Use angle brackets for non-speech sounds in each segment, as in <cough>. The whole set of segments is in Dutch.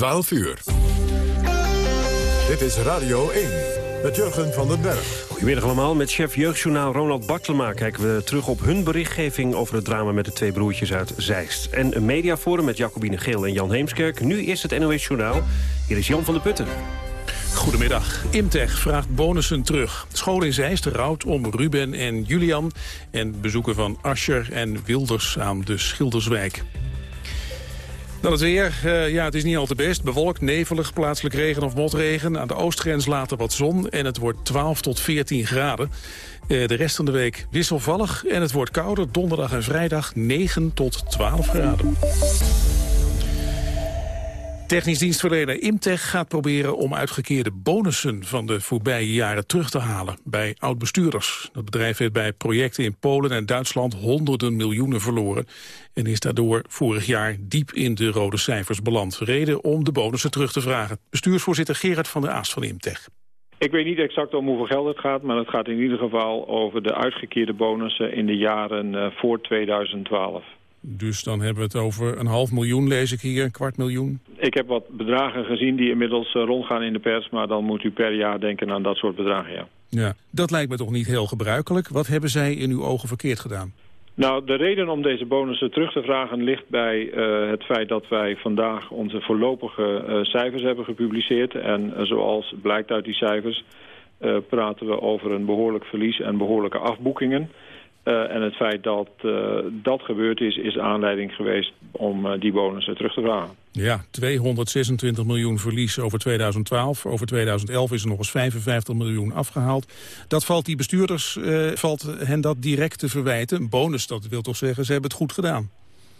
12 uur. Dit is Radio 1 met Jurgen van den Berg. Goedemiddag allemaal. Met chef jeugdjournaal Ronald Bartlema kijken we terug op hun berichtgeving over het drama met de twee broertjes uit Zeist. En een mediaforum met Jacobine Geel en Jan Heemskerk. Nu is het NOS Journaal. Hier is Jan van der Putten. Goedemiddag. Imtech vraagt bonussen terug. School in Zeist rouwt om Ruben en Julian... en bezoeken van Ascher en Wilders aan de Schilderswijk. Dan het weer. Uh, ja, het is niet al te best. Bewolkt, nevelig, plaatselijk regen of motregen. Aan de oostgrens later wat zon en het wordt 12 tot 14 graden. Uh, de rest van de week wisselvallig en het wordt kouder. Donderdag en vrijdag 9 tot 12 graden. Technisch dienstverlener Imtech gaat proberen om uitgekeerde bonussen van de voorbije jaren terug te halen bij oud-bestuurders. Dat bedrijf heeft bij projecten in Polen en Duitsland honderden miljoenen verloren en is daardoor vorig jaar diep in de rode cijfers beland. Reden om de bonussen terug te vragen. Bestuursvoorzitter Gerard van der Aast van Imtech. Ik weet niet exact om hoeveel geld het gaat, maar het gaat in ieder geval over de uitgekeerde bonussen in de jaren uh, voor 2012. Dus dan hebben we het over een half miljoen, lees ik hier, een kwart miljoen. Ik heb wat bedragen gezien die inmiddels uh, rondgaan in de pers... maar dan moet u per jaar denken aan dat soort bedragen, ja. Ja, dat lijkt me toch niet heel gebruikelijk. Wat hebben zij in uw ogen verkeerd gedaan? Nou, de reden om deze bonussen terug te vragen ligt bij uh, het feit dat wij vandaag onze voorlopige uh, cijfers hebben gepubliceerd. En uh, zoals blijkt uit die cijfers praten we over een behoorlijk verlies en behoorlijke afboekingen. Uh, en het feit dat uh, dat gebeurd is, is aanleiding geweest om uh, die bonussen terug te vragen. Ja, 226 miljoen verlies over 2012. Over 2011 is er nog eens 55 miljoen afgehaald. Dat valt die bestuurders, valt hen dat direct te verwijten. Een bonus, dat wil toch zeggen, ze hebben het goed gedaan.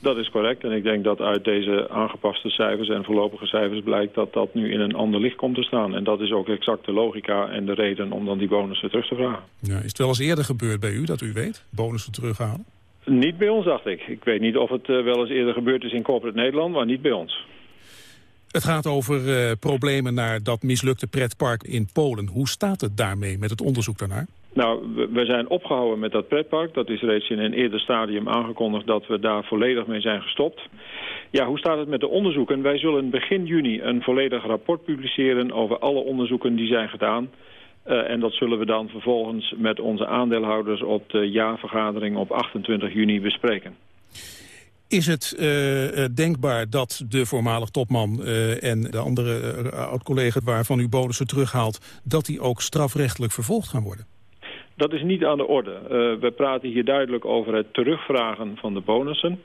Dat is correct. En ik denk dat uit deze aangepaste cijfers en voorlopige cijfers blijkt dat dat nu in een ander licht komt te staan. En dat is ook exact de logica en de reden om dan die bonussen terug te vragen. Ja, is het wel eens eerder gebeurd bij u, dat u weet, bonussen terughalen? Niet bij ons, dacht ik. Ik weet niet of het uh, wel eens eerder gebeurd is in corporate Nederland, maar niet bij ons. Het gaat over uh, problemen naar dat mislukte pretpark in Polen. Hoe staat het daarmee met het onderzoek daarnaar? Nou, we zijn opgehouden met dat pretpark. Dat is reeds in een eerder stadium aangekondigd dat we daar volledig mee zijn gestopt. Ja, hoe staat het met de onderzoeken? Wij zullen begin juni een volledig rapport publiceren over alle onderzoeken die zijn gedaan. Uh, en dat zullen we dan vervolgens met onze aandeelhouders op de jaarvergadering op 28 juni bespreken. Is het uh, denkbaar dat de voormalig topman en de andere oud-collega waarvan u bonussen terughaalt, dat die ook strafrechtelijk vervolgd gaan worden? Dat is niet aan de orde. Uh, we praten hier duidelijk over het terugvragen van de bonussen.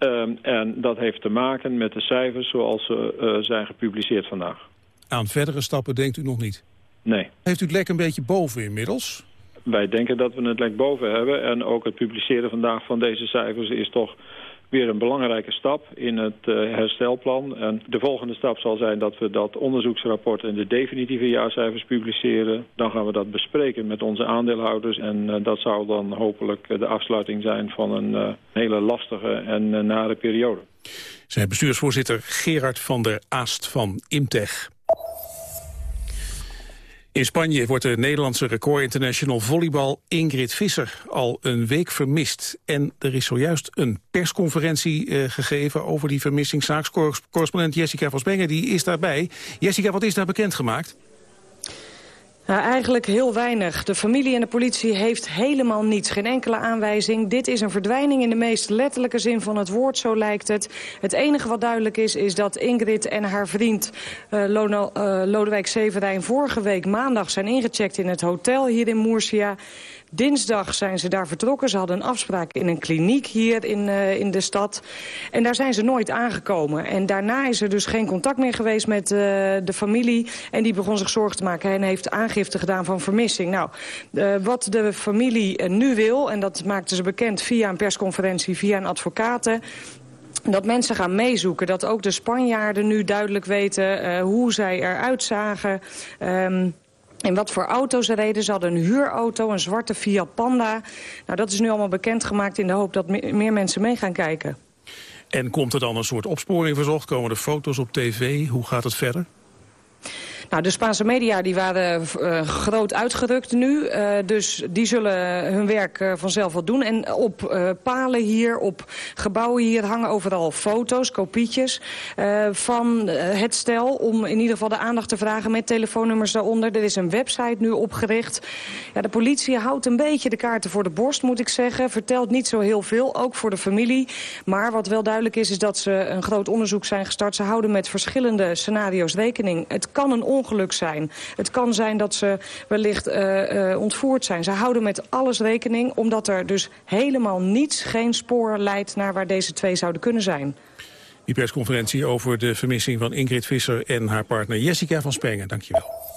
Uh, en dat heeft te maken met de cijfers zoals ze uh, zijn gepubliceerd vandaag. Aan verdere stappen denkt u nog niet? Nee. Heeft u het lek een beetje boven inmiddels? Wij denken dat we het lek boven hebben. En ook het publiceren vandaag van deze cijfers is toch weer een belangrijke stap in het uh, herstelplan. En de volgende stap zal zijn dat we dat onderzoeksrapport en de definitieve jaarcijfers publiceren. Dan gaan we dat bespreken met onze aandeelhouders. En uh, dat zou dan hopelijk de afsluiting zijn van een hele lastige en nare periode. Zijn bestuursvoorzitter Gerard van der Aast van Imtech. In Spanje wordt de Nederlandse record international volleybal Ingrid Visser al een week vermist. En er is zojuist een persconferentie uh, gegeven over die vermissingszaak. Correspondent Jessica van die is daarbij. Jessica, wat is daar bekendgemaakt? Nou, eigenlijk heel weinig. De familie en de politie heeft helemaal niets. Geen enkele aanwijzing. Dit is een verdwijning in de meest letterlijke zin van het woord, zo lijkt het. Het enige wat duidelijk is, is dat Ingrid en haar vriend uh, Lodewijk Severijn... vorige week maandag zijn ingecheckt in het hotel hier in Moersia. Dinsdag zijn ze daar vertrokken. Ze hadden een afspraak in een kliniek hier in, uh, in de stad. En daar zijn ze nooit aangekomen. En daarna is er dus geen contact meer geweest met uh, de familie. En die begon zich zorgen te maken en heeft aangifte gedaan van vermissing. Nou, uh, wat de familie nu wil, en dat maakten ze bekend via een persconferentie, via een advocaten dat mensen gaan meezoeken. Dat ook de Spanjaarden nu duidelijk weten hoe zij eruit zagen. Um, in wat voor auto's ze reden. Ze hadden een huurauto, een zwarte Fiat Panda. Nou, dat is nu allemaal bekendgemaakt in de hoop dat me meer mensen mee gaan kijken. En komt er dan een soort opsporing verzocht? Komen er foto's op tv? Hoe gaat het verder? Nou, de Spaanse media die waren uh, groot uitgerukt nu. Uh, dus die zullen hun werk uh, vanzelf wel doen. En op palen hier, op gebouwen hier hangen overal foto's, kopietjes van het stel. Om in ieder geval de aandacht te vragen met telefoonnummers daaronder. Er is een website nu opgericht. Ja, de politie houdt een beetje de kaarten voor de borst, moet ik zeggen. Vertelt niet zo heel veel, ook voor de familie. Maar wat wel duidelijk is, is dat ze een groot onderzoek zijn gestart. Ze houden met verschillende scenario's rekening. Het kan een ongeluk zijn. Het kan zijn dat ze wellicht uh, uh, ontvoerd zijn. Ze houden met alles rekening, omdat er dus helemaal niets, geen spoor leidt naar waar deze twee zouden kunnen zijn. Die persconferentie over de vermissing van Ingrid Visser en haar partner Jessica van Spengen. Dankjewel.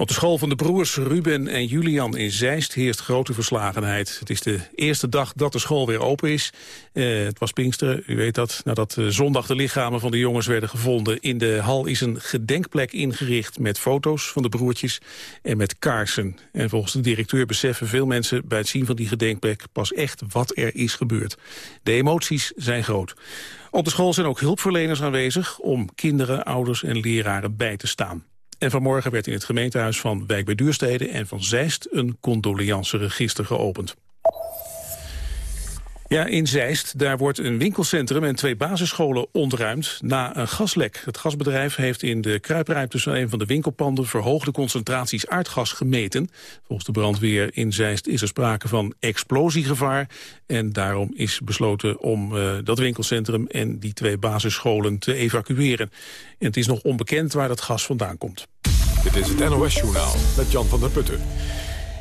Op de school van de broers Ruben en Julian in Zeist heerst grote verslagenheid. Het is de eerste dag dat de school weer open is. Eh, het was Pinksteren, u weet dat. Nadat uh, zondag de lichamen van de jongens werden gevonden... in de hal is een gedenkplek ingericht met foto's van de broertjes en met kaarsen. En volgens de directeur beseffen veel mensen bij het zien van die gedenkplek... pas echt wat er is gebeurd. De emoties zijn groot. Op de school zijn ook hulpverleners aanwezig... om kinderen, ouders en leraren bij te staan. En vanmorgen werd in het gemeentehuis van Wijk bij Duurstede en van Zeist een condoleanceregister geopend. Ja, in Zeist, daar wordt een winkelcentrum en twee basisscholen ontruimd na een gaslek. Het gasbedrijf heeft in de kruipruimte van een van de winkelpanden verhoogde concentraties aardgas gemeten. Volgens de brandweer in Zeist is er sprake van explosiegevaar. En daarom is besloten om uh, dat winkelcentrum en die twee basisscholen te evacueren. En het is nog onbekend waar dat gas vandaan komt. Dit is het NOS Journaal met Jan van der Putten.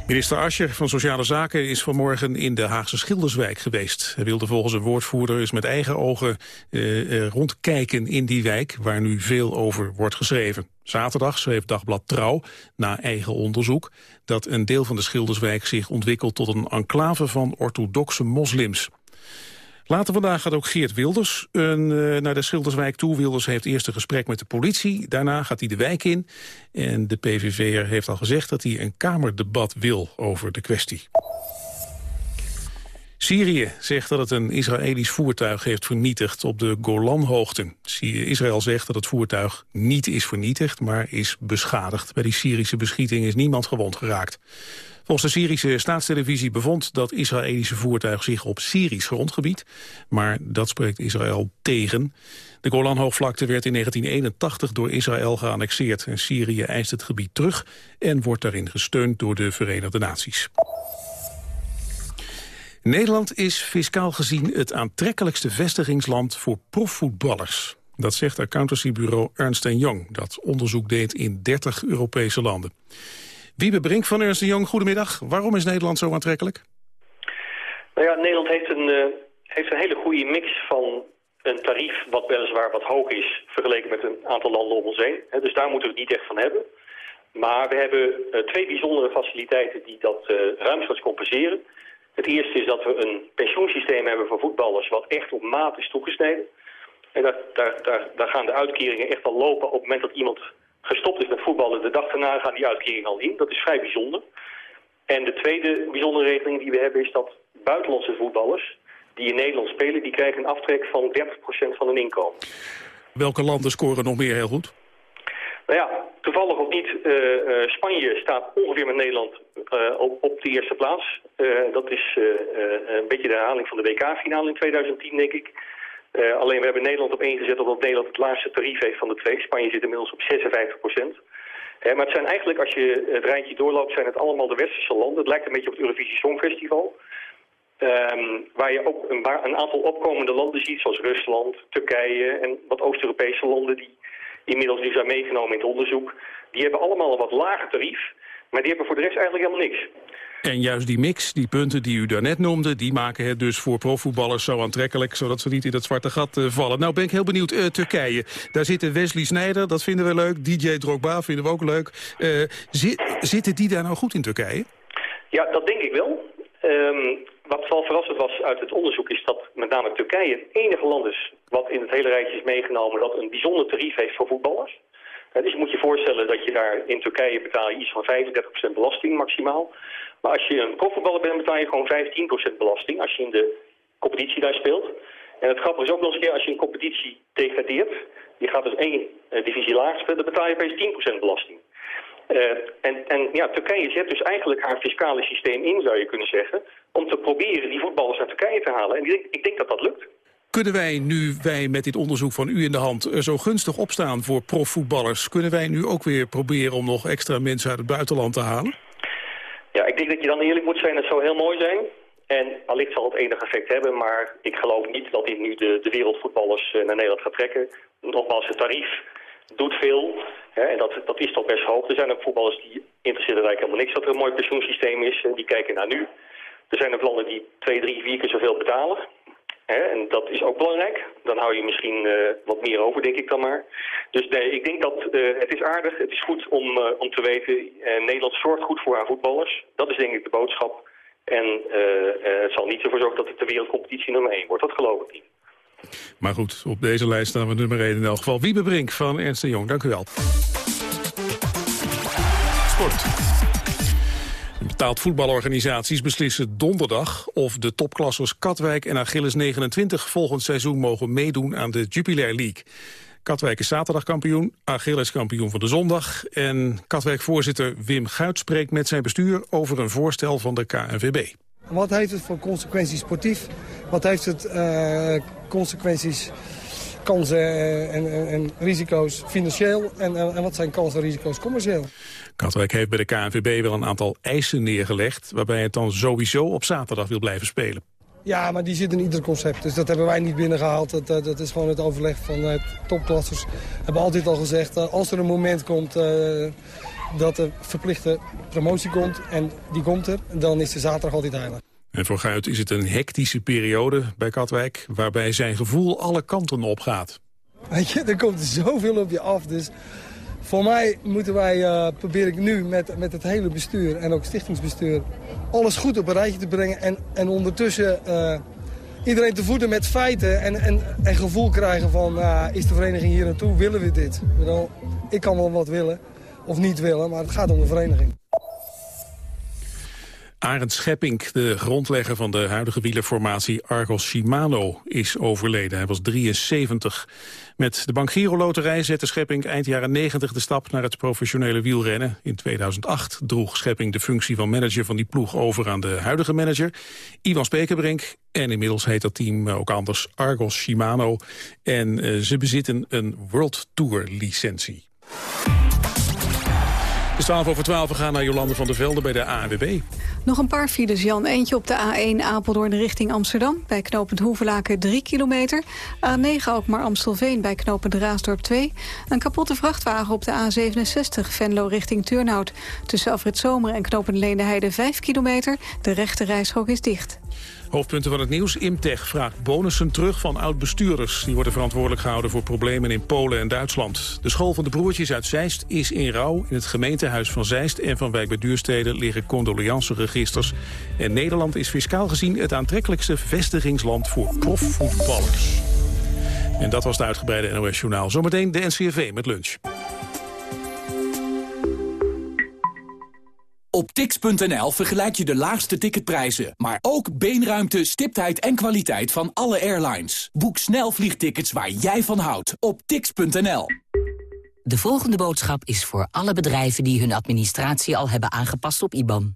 Minister Ascher van Sociale Zaken is vanmorgen in de Haagse Schilderswijk geweest. Hij wilde volgens een woordvoerder eens met eigen ogen eh, eh, rondkijken in die wijk... waar nu veel over wordt geschreven. Zaterdag schreef Dagblad Trouw, na eigen onderzoek... dat een deel van de Schilderswijk zich ontwikkelt tot een enclave van orthodoxe moslims. Later vandaag gaat ook Geert Wilders een, uh, naar de Schilderswijk toe. Wilders heeft eerst een gesprek met de politie. Daarna gaat hij de wijk in. En de PVV'er heeft al gezegd dat hij een kamerdebat wil over de kwestie. Syrië zegt dat het een Israëlisch voertuig heeft vernietigd op de Golanhoogten. Israël zegt dat het voertuig niet is vernietigd, maar is beschadigd. Bij die Syrische beschieting is niemand gewond geraakt. Volgens de Syrische staatstelevisie bevond dat Israëlische voertuig zich op Syrisch grondgebied. Maar dat spreekt Israël tegen. De Golanhoogvlakte werd in 1981 door Israël geannexeerd. En Syrië eist het gebied terug en wordt daarin gesteund door de Verenigde Naties. Nederland is fiscaal gezien het aantrekkelijkste vestigingsland voor profvoetballers. Dat zegt accountancybureau Ernst Young, dat onderzoek deed in 30 Europese landen. Wiebe Brink van Ernst Young, goedemiddag. Waarom is Nederland zo aantrekkelijk? Nou ja, Nederland heeft een, uh, heeft een hele goede mix van een tarief wat weliswaar wat hoog is vergeleken met een aantal landen om ons heen. dus daar moeten we het niet echt van hebben. Maar we hebben uh, twee bijzondere faciliteiten die dat uh, ruimschoots compenseren. Het eerste is dat we een pensioensysteem hebben voor voetballers wat echt op maat is toegesneden. En daar, daar, daar, daar gaan de uitkeringen echt al lopen op het moment dat iemand gestopt is met voetballen. De dag daarna gaan die uitkeringen al in. Dat is vrij bijzonder. En de tweede bijzondere regeling die we hebben is dat buitenlandse voetballers die in Nederland spelen, die krijgen een aftrek van 30% van hun inkomen. Welke landen scoren nog meer heel goed? Nou ja, toevallig of niet, uh, uh, Spanje staat ongeveer met Nederland uh, op, op, de eerste plaats. dat is een beetje de herhaling van de WK-finale in 2010, denk ik. Uh, alleen we hebben Nederland op één gezet omdat Nederland het laagste tarief heeft van de twee. Spanje zit inmiddels op 56 procent. Uh, maar het zijn eigenlijk, als je het rijtje doorloopt, zijn het allemaal de westerse landen. Het lijkt een beetje op het Eurovisie Songfestival. Um, waar je ook een, een, aantal opkomende landen ziet, zoals Rusland, Turkije en wat Oost-Europese landen die inmiddels nu zijn meegenomen in het onderzoek. Die hebben allemaal een wat lager tarief, maar die hebben voor de rest eigenlijk helemaal niks. En juist die mix, die punten die u daarnet noemde... die maken het dus voor profvoetballers zo aantrekkelijk... zodat ze niet in dat zwarte gat uh, vallen. Nou ben ik heel benieuwd, uh, Turkije. Daar zitten Wesley Sneijder, dat vinden we leuk. DJ Drogba vinden we ook leuk. Uh, zitten die daar nou goed in Turkije? Ja, dat denk ik wel. Um, wat wel verrassend was uit het onderzoek is dat met name Turkije het enige land is... wat in het hele rijtje is meegenomen dat een bijzonder tarief heeft voor voetballers. Dus je moet je voorstellen dat je daar in Turkije betaal je iets van 35% belasting maximaal. Maar als je een profvoetballer bent, betaal je gewoon 15% belasting als je in de competitie daar speelt. En het grappige is ook nog eens een keer, als je een competitie degradeert, Je gaat dus één divisie laag spelen, dan betaal je opeens 10% belasting. en, en ja, Turkije zet dus eigenlijk haar fiscale systeem in, zou je kunnen zeggen... om te proberen die voetballers naar Turkije te halen. En ik ik denk dat dat lukt. Kunnen wij, nu wij met dit onderzoek van u in de hand zo gunstig opstaan voor profvoetballers... kunnen wij nu ook weer proberen om nog extra mensen uit het buitenland te halen? Ja, ik denk dat je dan eerlijk moet zijn. Het zou heel mooi zijn. En allicht zal het enig effect hebben, maar ik geloof niet dat dit nu de, de wereldvoetballers naar Nederland gaat trekken. Nogmaals, het tarief doet veel. Hè, en dat, dat is toch best hoog. Er zijn ook voetballers die interesseren eigenlijk helemaal niks dat er een mooi pensioensysteem is. Die kijken naar nu. Er zijn ook landen die twee, drie, vier keer zoveel betalen. Hè, en dat is ook belangrijk. Dan hou je misschien uh, wat meer over, denk ik dan maar. Dus nee, ik denk dat uh, het is aardig. Het is goed om, uh, om te weten. Nederland zorgt goed voor haar voetballers. Dat is denk ik de boodschap. En het zal niet ervoor zorgen dat het de wereldcompetitie nummer 1 wordt. Dat geloof ik niet. Maar goed, op deze lijst staan we nummer 1 in elk geval. Wiebe Brink van Ernst Jong, dank u wel. Sport. Betaald voetbalorganisaties beslissen donderdag of de topklassers Katwijk en Achilles 29 volgend seizoen mogen meedoen aan de Jupiler League. Katwijk is zaterdag kampioen, Achilles kampioen van de zondag. En Katwijk-voorzitter Wim Guit spreekt met zijn bestuur over een voorstel van de KNVB. Wat heeft het voor consequenties sportief? Wat heeft het uh, consequenties, kansen en, en, en, risico's financieel? En, en wat zijn kansen en risico's commercieel? Katwijk heeft bij de KNVB wel een aantal eisen neergelegd... waarbij het dan sowieso op zaterdag wil blijven spelen. Ja, maar die zit in ieder concept. Dus dat hebben wij niet binnengehaald. Dat, eh, dat is gewoon het overleg van uh, topklassers. We hebben altijd al gezegd, uh, als er een moment komt dat er verplichte promotie komt... en die komt er, dan is de zaterdag altijd heilig. En voor Guit is het een hectische periode bij Katwijk... waarbij zijn gevoel alle kanten op gaat. Weet je, er komt zoveel op je af. Dus voor mij moeten wij, uh, probeer ik nu met, met het hele bestuur en ook stichtingsbestuur... alles goed op een rijtje te brengen en, en ondertussen uh, iedereen te voeden met feiten... en, en, en gevoel krijgen van, uh, is de vereniging hier naartoe, willen we dit? Ik kan wel wat willen of niet willen, maar het gaat om de vereniging. Arend Schepping, de grondlegger van de huidige wielerformatie Argos Shimano, is overleden. Hij was 73. Met de Bank Giro Loterij zette Schepping eind jaren 90 de stap naar het professionele wielrennen. In 2008 droeg Schepping de functie van manager van die ploeg over aan de huidige manager, Ivan Spekerbrink. En inmiddels heet dat team ook anders Argos Shimano. En uh, ze bezitten een World Tour licentie. Is 12 over 12, we gaan naar Jolande van der Velde bij de ANWB. Nog een paar files, Jan. Eentje op de A1 Apeldoorn richting Amsterdam. Bij knooppunt Hoevelaken 3 kilometer. A9 ook maar Amstelveen bij knooppunt Raasdorp 2. Een kapotte vrachtwagen op de A67 Venlo richting Turnhout. Tussen Afrit Zomer en knooppunt Leendeheide 5 kilometer. De rechte reishok is dicht. Hoofdpunten van het nieuws. Imtech vraagt bonussen terug van oud-bestuurders. Die worden verantwoordelijk gehouden voor problemen in Polen en Duitsland. De school van de broertjes uit Zeist is in rouw. In het gemeentehuis van Zeist en van Wijk bij Duurstede liggen condoleanceregisters. En Nederland is fiscaal gezien het aantrekkelijkste vestigingsland voor profvoetballers. En dat was het uitgebreide NOS Journaal. Zometeen de NCRV met lunch. Op tix.nl vergelijk je de laagste ticketprijzen, maar ook beenruimte, stiptheid en kwaliteit van alle airlines. Boek snel vliegtickets waar jij van houdt op tix.nl. De volgende boodschap is voor alle bedrijven die hun administratie al hebben aangepast op IBAN.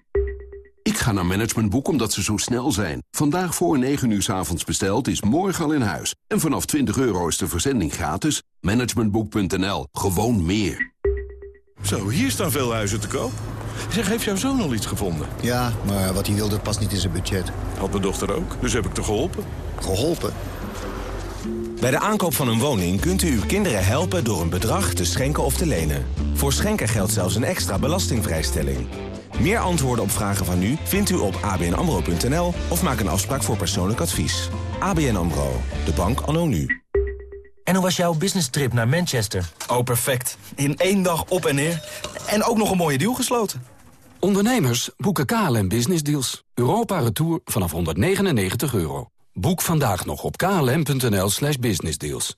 Ik ga naar Managementboek omdat ze zo snel zijn. Vandaag voor 9 uur s avonds besteld is morgen al in huis. En vanaf 20 euro is de verzending gratis. Managementboek.nl. Gewoon meer. Zo, hier staan veel huizen te koop. Zeg, heeft jouw zoon al iets gevonden? Ja, maar wat hij wilde past niet in zijn budget. Had mijn dochter ook, dus heb ik te geholpen. Geholpen? Bij de aankoop van een woning kunt u uw kinderen helpen door een bedrag te schenken of te lenen. Voor schenken geldt zelfs een extra belastingvrijstelling. Meer antwoorden op vragen van u vindt u op abnamro.nl of maak een afspraak voor persoonlijk advies. ABN AMRO, de bank anno nu. En hoe was jouw business trip naar Manchester? Oh, perfect. In één dag op en neer. En ook nog een mooie deal gesloten. Ondernemers boeken KLM Business Deals. Europa Retour vanaf 199 euro. Boek vandaag nog op klm.nl slash businessdeals.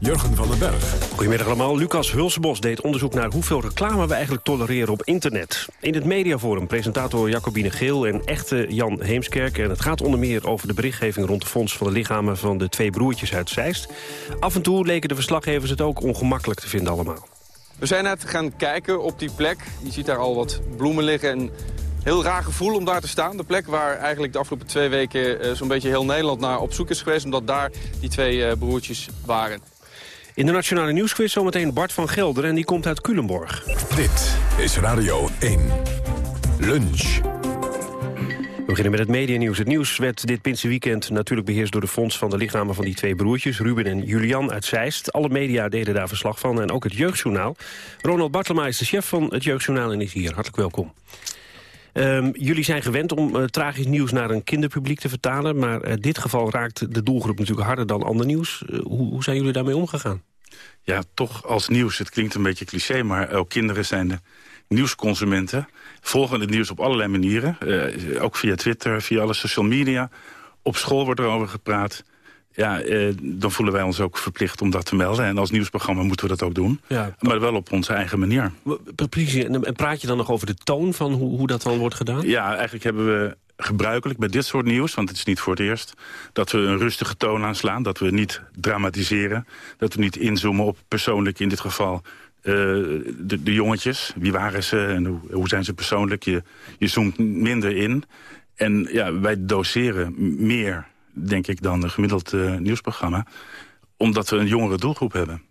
Jurgen van den Berg. Goedemiddag allemaal. Lucas Hulsebos deed onderzoek naar hoeveel reclame we eigenlijk tolereren op internet. In het mediaforum presentator Jacobine Geel en echte Jan Heemskerk. En het gaat onder meer over de berichtgeving rond de fonds van de lichamen van de twee broertjes uit Zeist. Af en toe leken de verslaggevers het ook ongemakkelijk te vinden allemaal. We zijn net gaan kijken op die plek. Je ziet daar al wat bloemen liggen en heel raar gevoel om daar te staan. De plek waar eigenlijk de afgelopen twee weken uh, zo'n beetje heel Nederland naar op zoek is geweest. Omdat daar die twee uh, broertjes waren. In de Nationale Nieuwsquiz zometeen Bart van Gelder en die komt uit Culemborg. Dit is Radio 1. Lunch. We beginnen met het medianieuws. Het nieuws werd dit Pinkse natuurlijk beheerst door de fonds van de lichamen van die twee broertjes, Ruben en Julian uit Zeist. Alle media deden daar verslag van en ook het Jeugdjournaal. Ronald Bartlema is de chef van het Jeugdjournaal en is hier. Hartelijk welkom. Um, jullie zijn gewend om uh, tragisch nieuws naar een kinderpubliek te vertalen... maar in uh, dit geval raakt de doelgroep natuurlijk harder dan ander nieuws. Uh, hoe, hoe, zijn jullie daarmee omgegaan? Ja, toch als nieuws. Het klinkt een beetje cliché, maar ook kinderen zijn de nieuwsconsumenten. Volgen het nieuws op allerlei manieren. ook via Twitter, via alle social media. Op school wordt er over gepraat ja, eh, dan voelen wij ons ook verplicht om dat te melden. En als nieuwsprogramma moeten we dat ook doen. Ja. Maar wel op onze eigen manier. En praat je dan nog over de toon van hoe, hoe dat dan wordt gedaan? Ja, eigenlijk hebben we gebruikelijk bij dit soort nieuws, want het is niet voor het eerst... dat we een rustige toon aanslaan, dat we niet dramatiseren... dat we niet inzoomen op persoonlijk, in dit geval, uh, de, de, jongetjes. Wie waren ze en hoe, hoe zijn ze persoonlijk? Je, je zoomt minder in. En ja, wij doseren meer denk ik, dan een gemiddeld uh, nieuwsprogramma. Omdat we een jongere doelgroep hebben.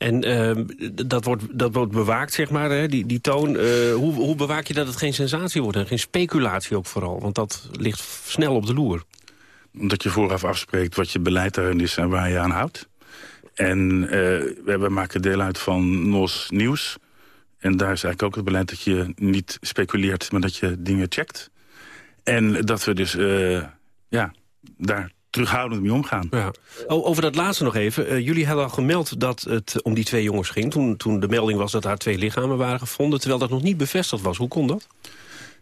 En uh, dat, wordt, dat wordt bewaakt, zeg maar, hè? Die, die toon. Uh, hoe, hoe bewaak je dat het geen sensatie wordt en geen speculatie ook vooral? Want dat ligt snel op de loer. Omdat je vooraf afspreekt wat je beleid daarin is en waar je aan houdt. En uh, we, maken deel uit van NOS Nieuws. En daar is eigenlijk ook het beleid dat je niet speculeert, maar dat je dingen checkt. En dat we dus, ja, daar terughoudend mee omgaan. Ja. over dat laatste nog even. Uh, jullie hadden al gemeld dat het om die twee jongens ging... Toen, toen de melding was dat daar twee lichamen waren gevonden... terwijl dat nog niet bevestigd was. Hoe kon dat?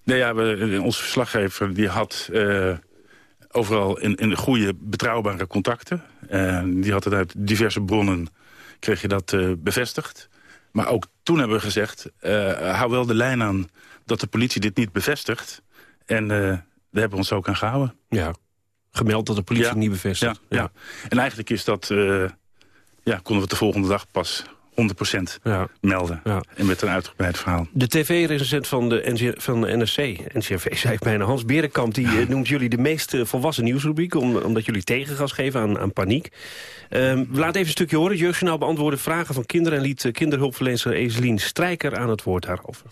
Nee, ja, we, eh, onze verslaggever die had uh, overal in, in goede, betrouwbare contacten. Uh, die had het uit diverse bronnen, kreeg je dat bevestigd. Maar ook toen hebben we gezegd, hou wel de lijn aan dat de politie dit niet bevestigt. En daar hebben we ons ook aan gehouden. Ja, gemeld dat de politie niet bevestigt. Ja, ja. En eigenlijk is dat, uh, ja, konden we het de volgende dag pas 100% ja. melden. Ja. En met een uitgebreid verhaal. De tv-recensent van de, NC, van de NRC, NCRV, <laughs> zei ik bijna, Hans Berenkamp... die uh, noemt jullie de meest uh, volwassen nieuwsrubriek... Om, omdat jullie tegengas geven aan, aan paniek. Um, we laten even een stukje horen. Jeugdjournaal beantwoordde vragen van kinderen... en liet kinderhulpverlener Eselien Strijker aan het woord daarover.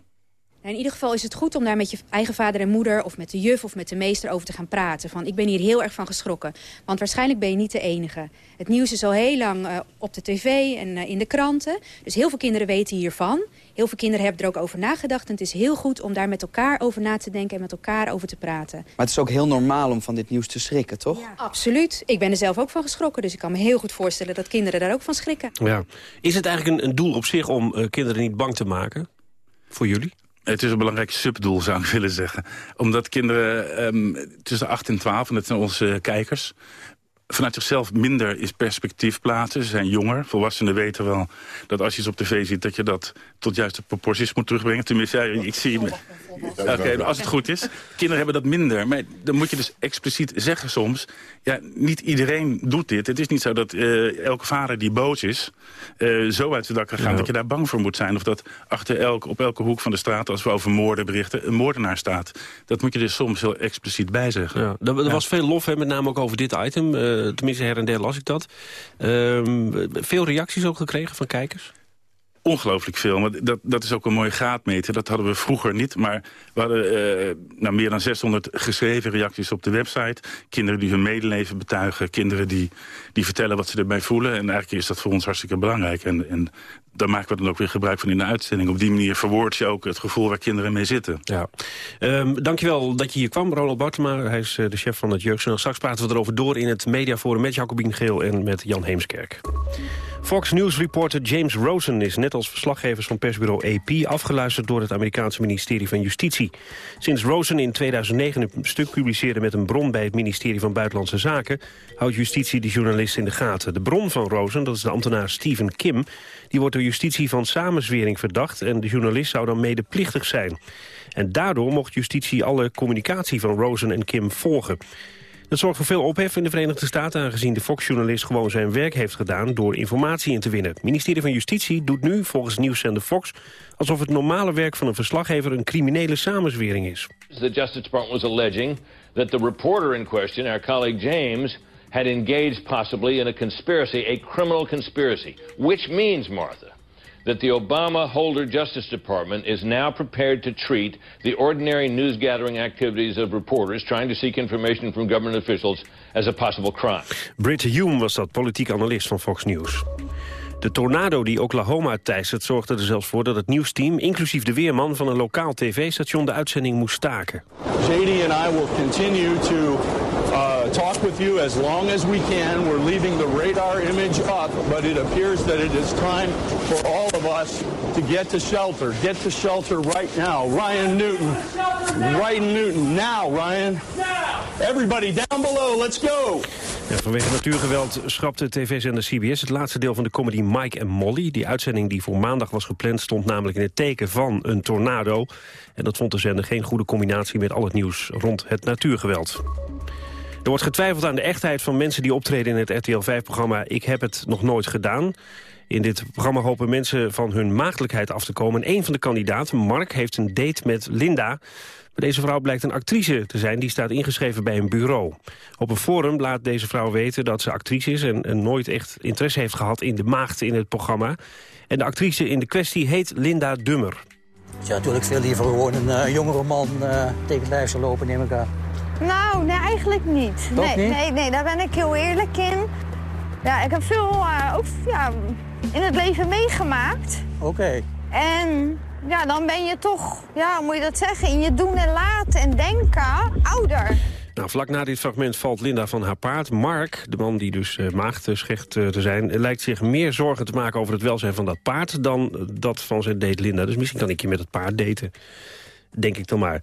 In ieder geval is het goed om daar met je eigen vader en moeder... of met de juf of met de meester over te gaan praten. Van, ik ben hier heel erg van geschrokken. Want waarschijnlijk ben je niet de enige. Het nieuws is al heel lang uh, op de tv en uh, in de kranten. Dus heel veel kinderen weten hiervan. Heel veel kinderen hebben er ook over nagedacht. En het is heel goed om daar met elkaar over na te denken... en met elkaar over te praten. Maar het is ook heel normaal om van dit nieuws te schrikken, toch? Ja, absoluut. Ik ben er zelf ook van geschrokken. Dus ik kan me heel goed voorstellen dat kinderen daar ook van schrikken. Ja. Is het eigenlijk een, een doel op zich om uh, kinderen niet bang te maken? Voor jullie? Het is een belangrijk subdoel, zou ik willen zeggen. Omdat kinderen um, tussen 8 en 12, en dat zijn onze kijkers vanuit zichzelf minder is perspectief plaatsen. Ze zijn jonger. Volwassenen weten wel dat als je iets op tv ziet... dat je dat tot juiste proporties moet terugbrengen. Tenminste, ja, ik zie... Oké, okay, als het goed is. Kinderen hebben dat minder. Maar dan moet je dus expliciet zeggen soms... ja, niet iedereen doet dit. Het is niet zo dat uh, elke vader die boos is... Uh, zo uit de dak kan gaan ja. dat je daar bang voor moet zijn. Of dat achter elk, op elke hoek van de straat... als we over moorden berichten, een moordenaar staat. Dat moet je dus soms heel expliciet bijzeggen. Ja, er, er was veel lof, hè, met name ook over dit item... Uh, tenminste her en der las ik dat. Uh, veel reacties ook gekregen van kijkers? ongelooflijk veel. Maar dat, dat is ook een mooie graadmeter. Dat hadden we vroeger niet. Maar we hadden uh, nou, meer dan 600 geschreven reacties op de website. Kinderen die hun medeleven betuigen. Kinderen die, die vertellen wat ze erbij voelen. En eigenlijk is dat voor ons hartstikke belangrijk. En, en daar maken we dan ook weer gebruik van in de uitzending. Op die manier verwoord je ook het gevoel waar kinderen mee zitten. Ja. Um, dankjewel dat je hier kwam, Ronald Bartema. Hij is uh, de chef van het Jeugdjournaal. Straks praten we erover door in het mediaforum met Jacobien Geel en met Jan Heemskerk. Fox News reporter James Rosen is net als verslaggevers van persbureau AP... afgeluisterd door het Amerikaanse ministerie van Justitie. Sinds Rosen in 2009 een stuk publiceerde met een bron bij het ministerie van Buitenlandse Zaken... houdt justitie de journalist in de gaten. De bron van Rosen, dat is de ambtenaar Stephen Kim... die wordt door justitie van samenzwering verdacht... en de journalist zou dan medeplichtig zijn. En daardoor mocht justitie alle communicatie van Rosen en Kim volgen. Dat zorgt voor veel ophef in de Verenigde Staten... aangezien de Fox-journalist gewoon zijn werk heeft gedaan... door informatie in te winnen. Het ministerie van Justitie doet nu, volgens nieuwszender Fox... alsof het normale werk van een verslaggever een criminele samenzwering is. The Justice Department was alleging that the reporter in question, our colleague James... had engaged possibly in a conspiracy, a criminal conspiracy. Which means, Martha that the Obama Holder Justice Department is now prepared to treat the ordinary news gathering activities of reporters trying to seek information from government officials as a possible crime. Britt Hume was dat, politiek analist van Fox News. De tornado die Oklahoma teistert zorgde er zelfs voor dat het nieuwsteam... inclusief de weerman van een lokaal tv-station de uitzending moest staken. JD and I will continue to uh, talk with you as long as we can. We're leaving the radar image up, but it appears that it is time for all of us to get to shelter. Get to shelter right now. Ryan Newton. Ryan Newton. Now, Ryan. Everybody down below, let's go. Vanwege natuurgeweld schrapte tv-zender CBS het laatste deel van de comedy Mike en Molly. Die uitzending die voor maandag was gepland stond namelijk in het teken van een tornado. En dat vond de zender geen goede combinatie met al het nieuws rond het natuurgeweld. Er wordt getwijfeld aan de echtheid van mensen die optreden in het RTL 5-programma Ik heb het nog nooit gedaan. In dit programma hopen mensen van hun maagdelijkheid af te komen. En een van de kandidaten, Mark, heeft een date met Linda. Deze vrouw blijkt een actrice te zijn, die staat ingeschreven bij een bureau. Op een forum laat deze vrouw weten dat ze actrice is... en, en nooit echt interesse heeft gehad in de maagd in het programma. En de actrice in de kwestie heet Linda Dummer. Ja, natuurlijk veel liever gewoon een uh, jongere man uh, tegen lijf zou lopen, neem ik aan. Nou, nee, eigenlijk niet. Nee, niet? nee, nee, daar ben ik heel eerlijk in. Ja, ik heb veel uh, ook, ja, in het leven meegemaakt. Oké. Okay. En ja, dan ben je toch, ja, moet je dat zeggen, in je doen en laten en denken ouder. Nou, vlak na dit fragment valt Linda van haar paard. Mark, de man die dus uh, maagd schecht uh, te zijn... lijkt zich meer zorgen te maken over het welzijn van dat paard... dan dat van zijn date Linda. Dus misschien kan ik je met het paard daten. Denk ik dan maar.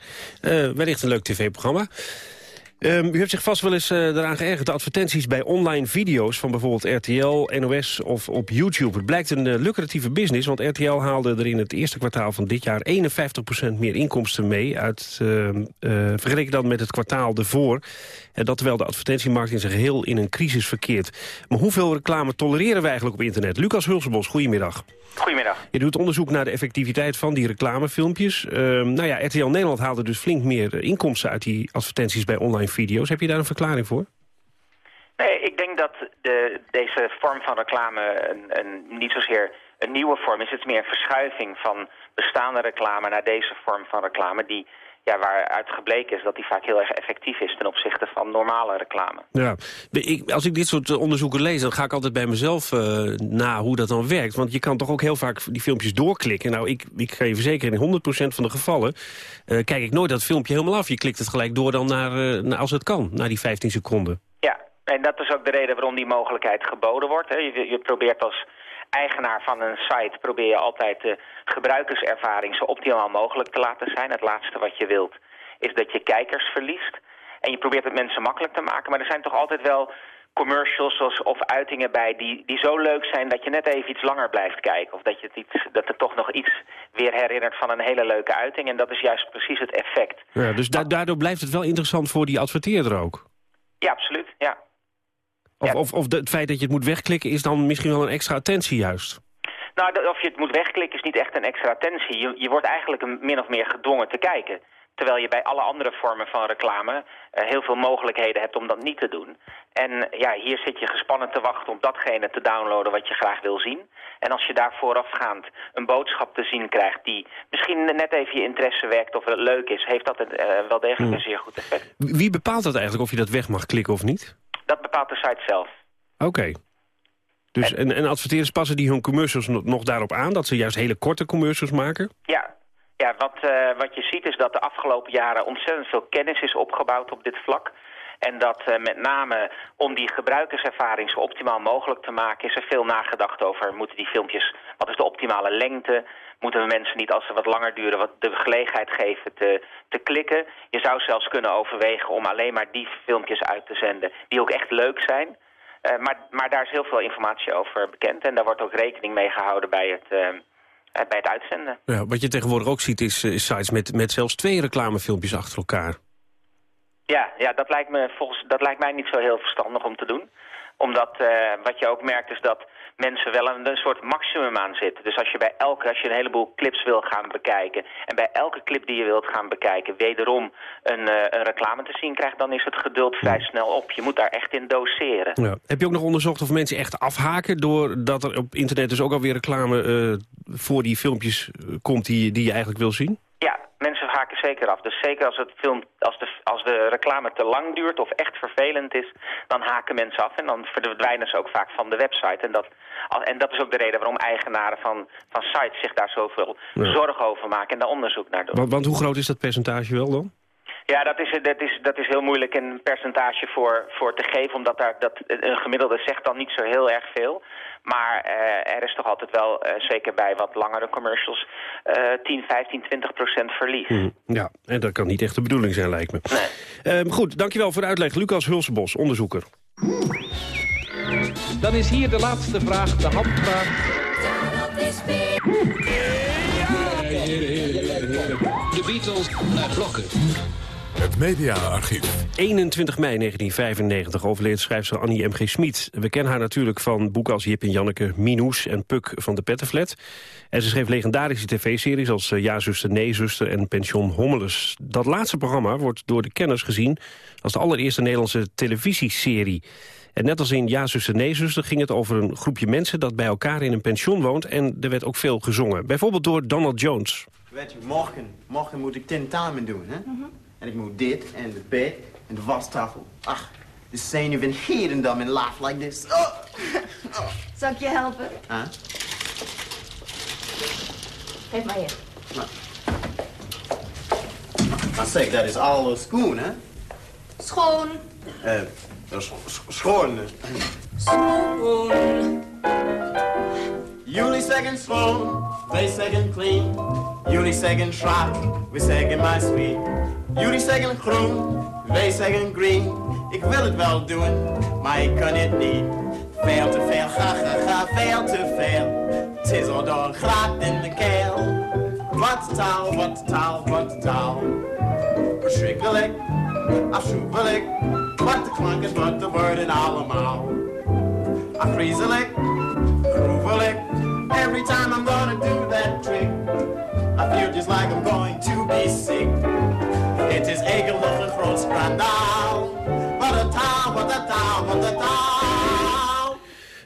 Wellicht een leuk tv-programma. Um, u heeft zich vast wel eens uh, eraan geërgerd. De advertenties bij online video's van bijvoorbeeld RTL, NOS of op YouTube. Het blijkt een uh, lucratieve business, want RTL haalde er in het eerste kwartaal van dit jaar 51% meer inkomsten mee. Uit, uh, vergeleken dan met het kwartaal ervoor. En dat terwijl de advertentiemarkt in zijn geheel in een crisis verkeert. Maar hoeveel reclame tolereren we eigenlijk op internet? Lucas Hulsebos, goedemiddag. Goedemiddag. Je doet onderzoek naar de effectiviteit van die reclamefilmpjes. nou ja, RTL Nederland haalde dus flink meer inkomsten uit die advertenties bij online video's. Heb je daar een verklaring voor? Nee, ik denk dat de, deze vorm van reclame een, een, niet zozeer een nieuwe vorm is. Het is meer een verschuiving van bestaande reclame naar deze vorm van reclame... die ja, waaruit gebleken is dat die vaak heel erg effectief is ten opzichte van normale reclame. Ja, ik, als ik dit soort onderzoeken lees, dan ga ik altijd bij mezelf uh, na hoe dat dan werkt. Want je kan toch ook heel vaak die filmpjes doorklikken. Nou, ik, ik ga je verzekeren, in 100% van de gevallen uh, kijk ik nooit dat filmpje helemaal af. Je klikt het gelijk door dan naar, uh, naar als het kan, naar die 15 seconden. Ja, en dat is ook de reden waarom die mogelijkheid geboden wordt. Hè. Je, je probeert als eigenaar van een site probeer je altijd de gebruikerservaring zo optimaal mogelijk te laten zijn. Het laatste wat je wilt is dat je kijkers verliest. En je probeert het mensen makkelijk te maken. Maar er zijn toch altijd wel commercials of uitingen bij die, die zo leuk zijn dat je net even iets langer blijft kijken. Of dat, je het iets, dat toch nog iets weer herinnert van een hele leuke uiting. En dat is juist precies het effect. Ja, dus da daardoor blijft het wel interessant voor die adverteerder ook? Ja, absoluut. Ja. Of, ja. of, of de, het feit dat je het moet wegklikken is dan misschien wel een extra attentie juist? Nou, of je het moet wegklikken is niet echt een extra attentie. Je, je wordt eigenlijk een, min of meer gedwongen te kijken. Terwijl je bij alle andere vormen van reclame eh, heel veel mogelijkheden hebt om dat niet te doen. En ja, hier zit je gespannen te wachten op datgene te downloaden wat je graag wil zien. En als je daar voorafgaand een boodschap te zien krijgt die misschien net even je interesse wekt of leuk is, heeft dat het, eh, wel degelijk Hmm. een zeer goed effect. Wie bepaalt dat eigenlijk, of je dat weg mag klikken of niet? Dat bepaalt de site zelf. Oké. Dus, en, en adverteerders passen die hun commercials nog, daarop aan... dat ze juist hele korte commercials maken? Ja, ja wat, eh, wat je ziet is dat de afgelopen jaren ontzettend veel kennis is opgebouwd op dit vlak. En dat eh, met name om die gebruikerservaring zo optimaal mogelijk te maken... is er veel nagedacht over, moeten die filmpjes... wat is de optimale lengte? Moeten we mensen niet, als ze wat langer duren... Wat de gelegenheid geven te, te klikken? Je zou zelfs kunnen overwegen om alleen maar die filmpjes uit te zenden... die ook echt leuk zijn... Eh, maar, maar daar is heel veel informatie over bekend. En daar wordt ook rekening mee gehouden bij het, eh, eh, bij het uitzenden. Ja, wat je tegenwoordig ook ziet is, is sites met, met zelfs twee reclamefilmpjes achter elkaar. Ja, ja dat, lijkt me volgens, dat lijkt mij niet zo heel verstandig om te doen. Omdat eh, wat je ook merkt is dat mensen wel een, een soort maximum aan zitten. Dus als je bij elke, als je een heleboel clips wil gaan bekijken... en bij elke clip die je wilt gaan bekijken wederom een, eh, een reclame te zien krijgt... dan is het geduld vrij snel op. Je moet daar echt in doseren. Ja. Heb je ook nog onderzocht of mensen echt afhaken... doordat er op internet dus ook alweer reclame eh, voor die filmpjes komt die, die je eigenlijk wil zien? Ja, mensen haken zeker af. Dus zeker als, het film, als, de, als de reclame te lang duurt of echt vervelend is... dan haken mensen af en dan verdwijnen ze ook vaak van de website. En dat, en dat is ook de reden waarom eigenaren van, van sites zich daar zoveel Ja. zorgen over maken... en daar onderzoek naar doen. Want, want hoe groot is dat percentage wel dan? Ja, dat is, dat, is, dat is heel moeilijk een percentage voor, voor te geven... omdat daar, dat, een gemiddelde zegt dan niet zo heel erg veel... Maar eh, er is toch altijd wel, eh, zeker bij wat langere commercials, eh 10, 15, 20 procent verlies. Hm, Ja, en dat kan niet echt de bedoeling zijn, lijkt me. Ehm, goed, dankjewel voor de uitleg. Lucas Hulsebos, onderzoeker. Dan is hier de laatste vraag, de handvraag. De Beatles naar blokken. Het mediaarchief. 21 mei 1995 overleed schrijfster Annie M.G. Smit. We kennen haar natuurlijk van boeken als Jip en Janneke, Minoes en Puk van de Pettenflat. En ze schreef legendarische tv-series als eh, Ja, zuster, Nee, zuster en Pension Hommeles. Dat laatste programma wordt door de kenners gezien als de allereerste Nederlandse televisieserie. En net als in Ja, zuster, Nee, zuster ging het over een groepje mensen dat bij elkaar in een pension woont. En er werd ook veel gezongen. Bijvoorbeeld door Donald Jones. Weet je, morgen, morgen moet ik tentamen doen, hè? En ik moet dit en de bed en de wastafel. Ach, de zenuwen heren dan in laugh like this. Oh. <laughs> Zal ik je helpen? Huh? Geef maar hier. Maar zeg, dat is alles schoon, hè? Schoon. Eh, dat is sch- schoon. Schoon. Jullie zeggen schoon, wij zeggen clean. Jullie zeggen strak, we zeggen my sweet. Jullie zeggen groen, wij zeggen green. Ik wil het wel doen, maar ik kan het niet. Veel te veel, ga, ga, ga, veel te veel. Het is al door graad in de keel. Wat taal, wat taal, wat taal. Verschrikkelijk, afschuwelijk. Wat de klanken, wat de woorden allemaal. Afgriezelig, groovelig. Every time I'm gonna do that trick, I feel just like I'm going to be sick. Het is eigenlijk een groot schandaal. Wat een taal, wat een taal, wat een taal.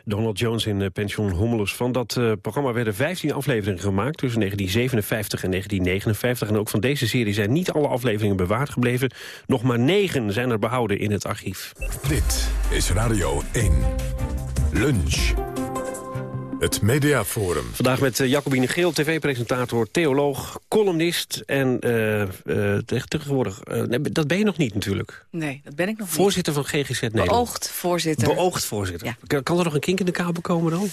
Donald Jones in eh, Pension Hommelus. Van dat eh, programma werden 15 afleveringen gemaakt tussen 1957 en 1959. En ook van deze serie zijn niet alle afleveringen bewaard gebleven. Nog maar negen zijn er behouden in het archief. Dit is Radio 1. Lunch. Het Mediaforum. Vandaag met eh, Jacobine Geel, tv-presentator, theoloog, columnist en eh, eh, tegenwoordig... eh, nee, dat ben je nog niet natuurlijk. Nee, dat ben ik nog niet. Voorzitter van GGZ Nederland. Beoogd voorzitter. Beoogd voorzitter. Kan, kan er nog een kink in de kabel komen dan?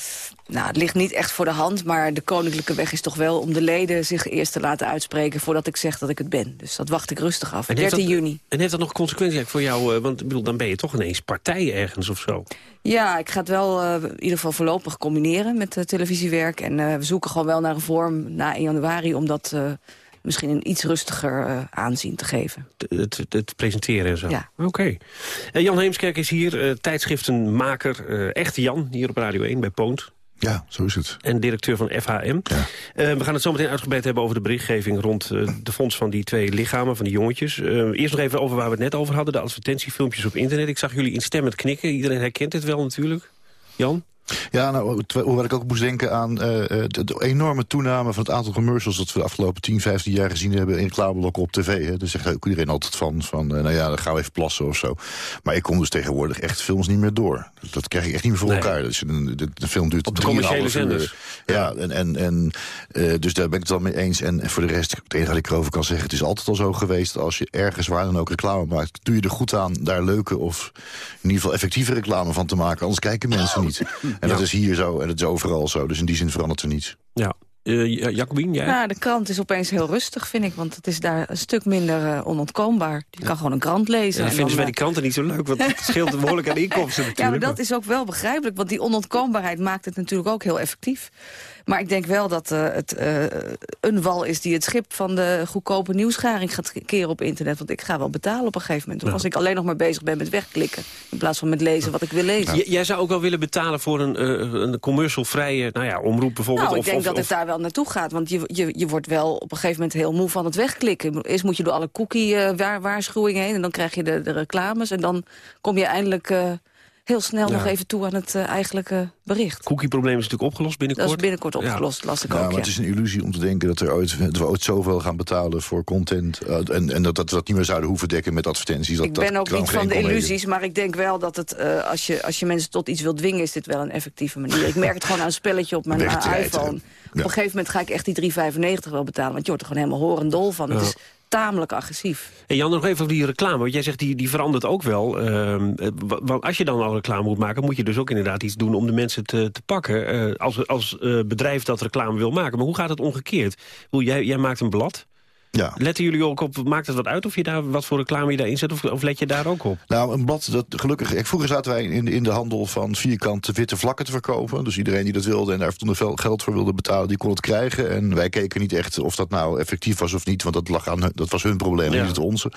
Nou, het ligt niet echt voor de hand, maar de koninklijke weg is toch wel... om de leden zich eerst te laten uitspreken voordat ik zeg dat ik het ben. Dus dat wacht ik rustig af. En heeft 13 dat- juni. En heeft dat nog consequenties voor jou? eh, want ik bedoel, dan ben je toch ineens partij ergens of zo. Ja, ik ga het wel eh, in ieder geval voorlopig combineren met eh, televisiewerk. En eh, we zoeken gewoon wel naar een vorm na 1 januari... om dat misschien een iets rustiger aanzien te geven. Het, het, het presenteren en zo. Ja. Oké. Jan Heemskerk is hier, tijdschriftenmaker. echte Jan, hier op Radio 1 bij Poont. Ja, zo is het. En directeur van FHM. Eh, we gaan het zo meteen uitgebreid hebben over de berichtgeving... rond eh, de fonds van die twee lichamen, van die jongetjes. Eh, eerst nog even over waar we het net over hadden. De advertentiefilmpjes op internet. Ik zag jullie instemmend knikken. Iedereen herkent het wel natuurlijk. Jan? Ja, nou, hoewel ik ook moest denken aan uh, de, enorme toename van het aantal commercials... dat we de afgelopen 10, 15 jaar gezien hebben in reclameblokken op tv. Hè. Daar zegt ook iedereen altijd van, van uh, nou ja, dan gaan we even plassen of zo. Maar ik kom dus tegenwoordig echt films niet meer door. Dat krijg ik echt niet meer voor Nee. elkaar. Dus een, de, de film duurt Op de 3,5 commerciële zenders. Ja, en, en, en uh, dus daar ben ik het wel mee eens. En, en voor de rest, het enige wat ik erover kan zeggen... het is altijd al zo geweest, als je ergens waar dan ook reclame maakt... doe je er goed aan daar leuke of in ieder geval effectieve reclame van te maken. Anders kijken mensen niet. <laughs> En dat is hier zo en het is overal zo. Dus in die zin verandert er niets. Ja. Uh, Jacobien, jij? Nou, de krant is opeens heel rustig, vind ik. Want het is daar een stuk minder uh, onontkoombaar. Je kan gewoon een krant lezen. Ja, en vinden ze bij die kranten niet zo leuk, want het scheelt <laughs> behoorlijk aan inkomsten natuurlijk. Ja, maar dat is ook wel begrijpelijk, want die onontkoombaarheid maakt het natuurlijk ook heel effectief. Maar ik denk wel dat uh, het uh, een wal is die het schip van de goedkope nieuwsgaring gaat keren op internet. Want ik ga wel betalen op een gegeven moment. Of als ik alleen nog maar bezig ben met wegklikken. In plaats van met lezen wat ik wil lezen. Jij zou ook wel willen betalen voor een, uh, een commercialvrije nou ja, omroep bijvoorbeeld? Nou, ik denk of, dat of... het daar wel naartoe gaat. Want je, je, je wordt wel op een gegeven moment heel moe van het wegklikken. Eerst moet je door alle cookie-waarschuwingen heen. En dan krijg je de, de reclames. En dan kom je eindelijk heel snel Ja. nog even toe aan het uh, eigenlijke bericht. Cookie-probleem is natuurlijk opgelost binnenkort. Dat is binnenkort opgelost, ja. las ik ja, ook. Maar ja. het is een illusie om te denken dat, er ooit, dat we ooit zoveel gaan betalen voor content. Uh, en, en dat, dat we dat niet meer zouden hoeven dekken met advertenties. Dat, ik ben dat ook niet van de illusies, maar ik denk wel dat het, uh, als, je, als je mensen tot iets wilt dwingen, is dit wel een effectieve manier. Ik merk het gewoon aan een spelletje op mijn uh, iPhone. Op een gegeven moment ga ik echt die 3,95 wel betalen, want je wordt er gewoon helemaal horendol van. Ja. Het is tamelijk agressief. En Jan, nog even over die reclame. Want jij zegt, die, die verandert ook wel. Uh, want als je dan al reclame moet maken... moet je dus ook inderdaad iets doen om de mensen te, te pakken. Uh, als als uh, bedrijf dat reclame wil maken. Maar hoe gaat het omgekeerd? Jij, jij maakt een blad... Ja. Letten jullie ook op, maakt het wat uit of je daar wat voor reclame je daarin zet? Of, of let je daar ook op? Nou, een blad, dat gelukkig... Ik, vroeger zaten wij in, in de handel van vierkante witte vlakken te verkopen. Dus iedereen die dat wilde en daar toen er geld voor wilde betalen... die kon het krijgen. En wij keken niet echt of dat nou effectief was of niet. Want dat, lag aan, dat was hun probleem, ja. niet het onze.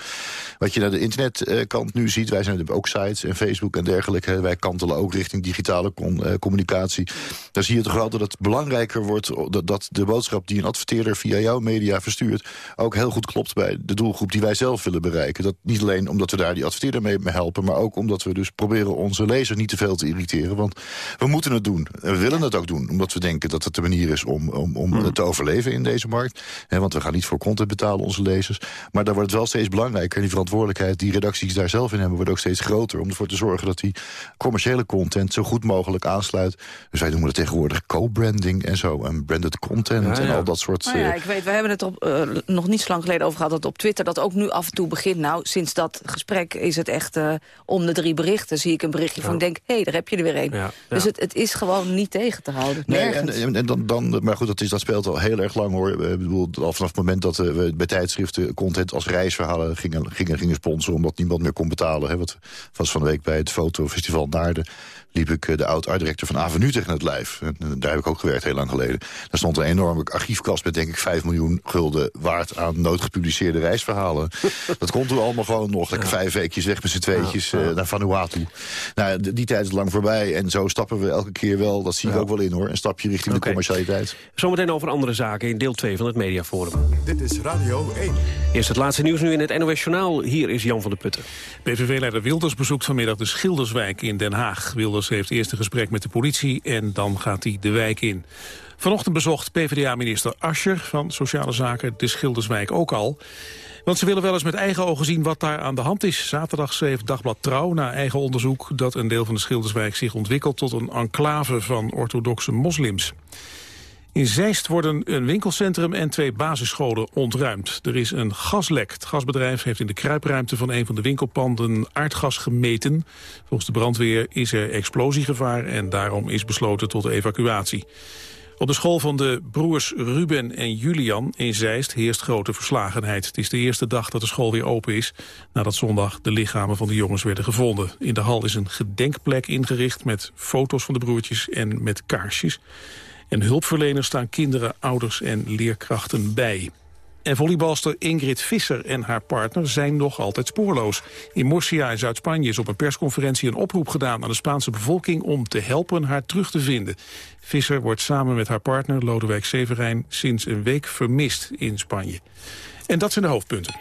Wat je naar de internetkant nu ziet... wij zijn ook sites en Facebook en dergelijke. Wij kantelen ook richting digitale uh, communicatie. Daar zie je toch wel dat het belangrijker wordt... Dat, dat de boodschap die een adverteerder via jouw media verstuurt... ook heel goed klopt bij de doelgroep die wij zelf willen bereiken. Dat niet alleen omdat we daar die adverteerder mee helpen... maar ook omdat we dus proberen onze lezer niet te veel te irriteren. Want we moeten het doen. En we willen het ook doen. Omdat we denken dat het de manier is om, om, om mm. te overleven in deze markt. He, want we gaan niet voor content betalen, onze lezers. Maar daar wordt het wel steeds belangrijker. En die verantwoordelijkheid die redacties daar zelf in hebben... wordt ook steeds groter om ervoor te zorgen dat die commerciële content... zo goed mogelijk aansluit. Dus wij noemen het tegenwoordig co-branding en zo. En branded content ja, ja. en al dat soort... Nou ja, ik weet, we hebben het op, uh, nog niet zo lang geleden over gehad... dat op Twitter dat ook nu af en toe begint. Nou, sinds dat gesprek is het echt uh, om de drie berichten... zie ik een berichtje ja. van ik denk, hé, hey, daar heb je er weer een. Ja, dus het, het is gewoon niet tegen te houden. Nee, en, en, en, dan, dan, maar goed, dat, is, dat speelt al heel erg lang, hoor. Ik bedoel, al vanaf het moment dat uh, we bij tijdschriften content als reisverhalen gingen, gingen, gingen sponsoren... omdat niemand meer kon betalen. Hè. Wat was van de week bij het fotofestival Naarden liep ik de oud-art-directeur van Avenue tegen het lijf. En daar heb ik ook gewerkt, heel lang geleden. Daar stond een enorme archiefkast met, denk ik, 5 miljoen gulden waard aan noodgepubliceerde reisverhalen. <laughs> dat kon toen allemaal gewoon nog. Lekker ja. vijf weekjes weg met z'n tweetjes ja, ja. Uh, naar Vanuatu. Nou, die, die tijd is lang voorbij. En zo stappen we elke keer wel, dat zie ik ook wel in hoor, een stapje richting okay. de commercialiteit. Zometeen over andere zaken in deel 2 van het Mediaforum. Dit is Radio 1. Eerst het laatste nieuws nu in het NOS Journaal. Hier is Jan van der Putten. PVV-leider Wilders bezoekt vanmiddag de Schilderswijk in Den Haag. Wilders heeft eerst een gesprek met de politie en dan gaat hij de wijk in. Vanochtend bezocht PvdA-minister Ascher van Sociale Zaken de Schilderswijk ook al. Want ze willen wel eens met eigen ogen zien wat daar aan de hand is. Zaterdag schreef Dagblad Trouw na eigen onderzoek... dat een deel van de Schilderswijk zich ontwikkelt tot een enclave van orthodoxe moslims. In Zeist worden een winkelcentrum en twee basisscholen ontruimd. Er is een gaslek. Het gasbedrijf heeft in de kruipruimte van een van de winkelpanden aardgas gemeten. Volgens de brandweer is er explosiegevaar en daarom is besloten tot evacuatie. Op de school van de broers Ruben en Julian in Zeist heerst grote verslagenheid. Het is de eerste dag dat de school weer open is... nadat zondag de lichamen van de jongens werden gevonden. In de hal is een gedenkplek ingericht met foto's van de broertjes en met kaarsjes. En hulpverleners staan kinderen, ouders en leerkrachten bij. En volleybalster Ingrid Visser en haar partner zijn nog altijd spoorloos. In Murcia in Zuid-Spanje is op een persconferentie een oproep gedaan aan de Spaanse bevolking om te helpen haar terug te vinden. Visser wordt samen met haar partner Lodewijk Severijn sinds een week vermist in Spanje. En dat zijn de hoofdpunten.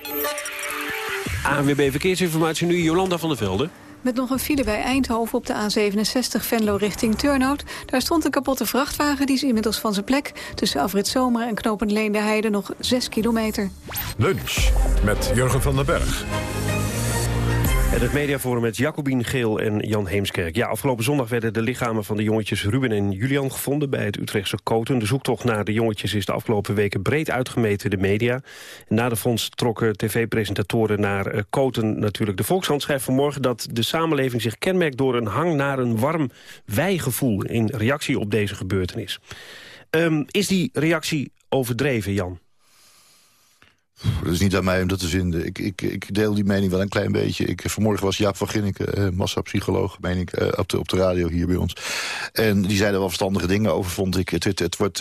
ANWB Verkeersinformatie nu, Jolanda van der Velde. Met nog een file bij Eindhoven op de A67 Venlo richting Turnhout. Daar stond een kapotte vrachtwagen, die is inmiddels van zijn plek. Tussen Afrit Zomer en Knopend Leende Heide nog 6 kilometer. Lunch met Jurgen van den Berg. Het mediaforum met Jacobien Geel en Jan Heemskerk. Ja, afgelopen zondag werden de lichamen van de jongetjes Ruben en Julian gevonden bij het Utrechtse Koten. De zoektocht naar de jongetjes is de afgelopen weken breed uitgemeten de media. Na de vondst trokken tv-presentatoren naar uh, Koten natuurlijk. De Volkshand schrijft vanmorgen dat de samenleving zich kenmerkt door een hang naar een warm wijgevoel in reactie op deze gebeurtenis. Um, is die reactie overdreven, Jan? Dat is niet aan mij om dat te vinden. Ik, ik, ik deel die mening wel een klein beetje. Ik, vanmorgen was Jaap van Ginneke, eh, massapsycholoog, meen ik, eh, op, de, op de radio hier bij ons. En die zeiden wel verstandige dingen over, vond ik. Het, het, het wordt,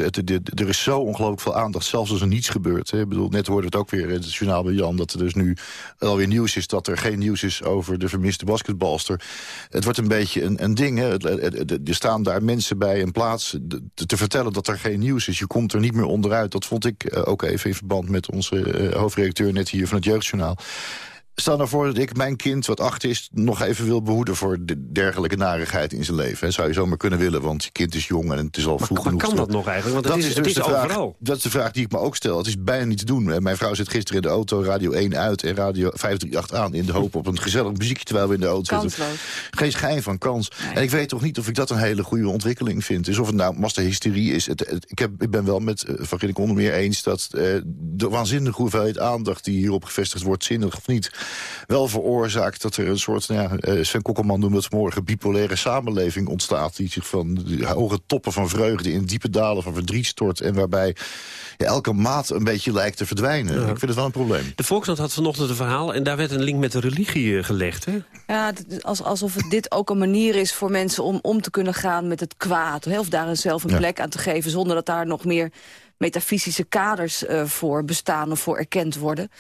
er is zo ongelooflijk veel aandacht, zelfs als er niets gebeurt. Hè. Ik bedoel, net hoorde het ook weer in het journaal bij Jan... dat er dus nu alweer nieuws is dat er geen nieuws is over de vermiste basketbalster. Het wordt een beetje een, een ding. Hè. Er staan daar mensen bij een plaats te, te, vertellen dat er geen nieuws is. Je komt er niet meer onderuit. Dat vond ik uh, ook even in verband met onze hoofdredacteur net hier van het Jeugdjournaal. Stel nou voor dat ik mijn kind, wat acht is... nog even wil behoeden voor de dergelijke narigheid in zijn leven. Hè. Zou je zomaar kunnen willen, want je kind is jong en het is al vroeg maar genoeg. kan dat nog eigenlijk? Want dat het is, is dus het is de vraag, overal. Dat is de vraag die ik me ook stel. Het is bijna niet te doen. Mijn vrouw zit gisteren in de auto, radio 1 uit en radio 538 aan... in de hoop op een gezellig muziekje terwijl we in de auto zitten. Geen schijn van kans. En ik weet toch niet of ik dat een hele goede ontwikkeling vind. Dus of het nou massahysterie is. Het, het, ik, heb, ik ben wel met uh, Van Ginnik onder meer eens... dat uh, de waanzinnige hoeveelheid aandacht die hierop gevestigd wordt... zinnig of niet, wel veroorzaakt dat er een soort, nou ja, Sven Kokkelman noemde het morgen... bipolaire samenleving ontstaat... die zich van de hoge toppen van vreugde in diepe dalen van verdriet stort... en waarbij ja, elke maat een beetje lijkt te verdwijnen. Ja. Ik vind het wel een probleem. De Volkskrant had vanochtend een verhaal... en daar werd een link met de religie gelegd, hè? Ja, als, alsof het dit ook een manier is voor mensen om om te kunnen gaan met het kwaad. Hè? Of daar zelf een plek aan te geven... zonder dat daar nog meer metafysische kaders uh, voor bestaan of voor erkend worden.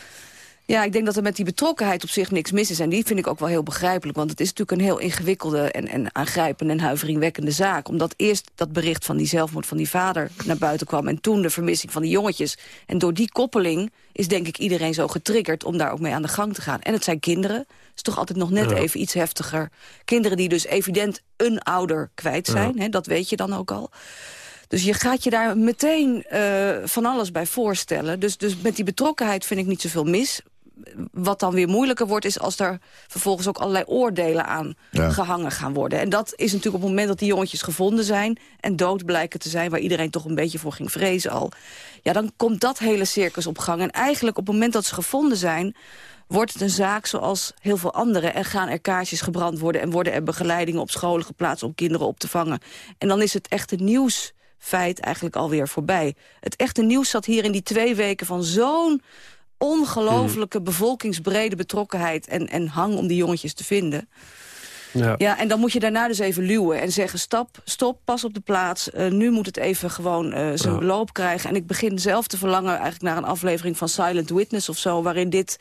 Ja, ik denk dat er met die betrokkenheid op zich niks mis is. En die vind ik ook wel heel begrijpelijk. Want het is natuurlijk een heel ingewikkelde en, en aangrijpende en huiveringwekkende zaak. Omdat eerst dat bericht van die zelfmoord van die vader naar buiten kwam... en toen de vermissing van die jongetjes. En door die koppeling is denk ik iedereen zo getriggerd... om daar ook mee aan de gang te gaan. En het zijn kinderen. Dat is toch altijd nog net ja. even iets heftiger. Kinderen die dus evident een ouder kwijt zijn. Ja. Hè, dat weet je dan ook al. Dus je gaat je daar meteen uh, van alles bij voorstellen. Dus, dus met die betrokkenheid vind ik niet zoveel mis wat dan weer moeilijker wordt... is als er vervolgens ook allerlei oordelen aan ja. gehangen gaan worden. En dat is natuurlijk op het moment dat die jongetjes gevonden zijn... en dood blijken te zijn, waar iedereen toch een beetje voor ging vrezen al... ja, dan komt dat hele circus op gang. En eigenlijk op het moment dat ze gevonden zijn wordt het een zaak zoals heel veel andere... en gaan er kaarsjes gebrand worden... en worden er begeleidingen op scholen geplaatst om kinderen op te vangen. En dan is het echte nieuwsfeit eigenlijk alweer voorbij. Het echte nieuws zat hier in die twee weken van zo'n ongelooflijke bevolkingsbrede betrokkenheid... En, en hang om die jongetjes te vinden. Ja. ja, en dan moet je daarna dus even luwen en zeggen... stap, stop, pas op de plaats. Uh, nu moet het even gewoon uh, zijn ja. beloop krijgen. En ik begin zelf te verlangen eigenlijk naar een aflevering van Silent Witness of zo... waarin dit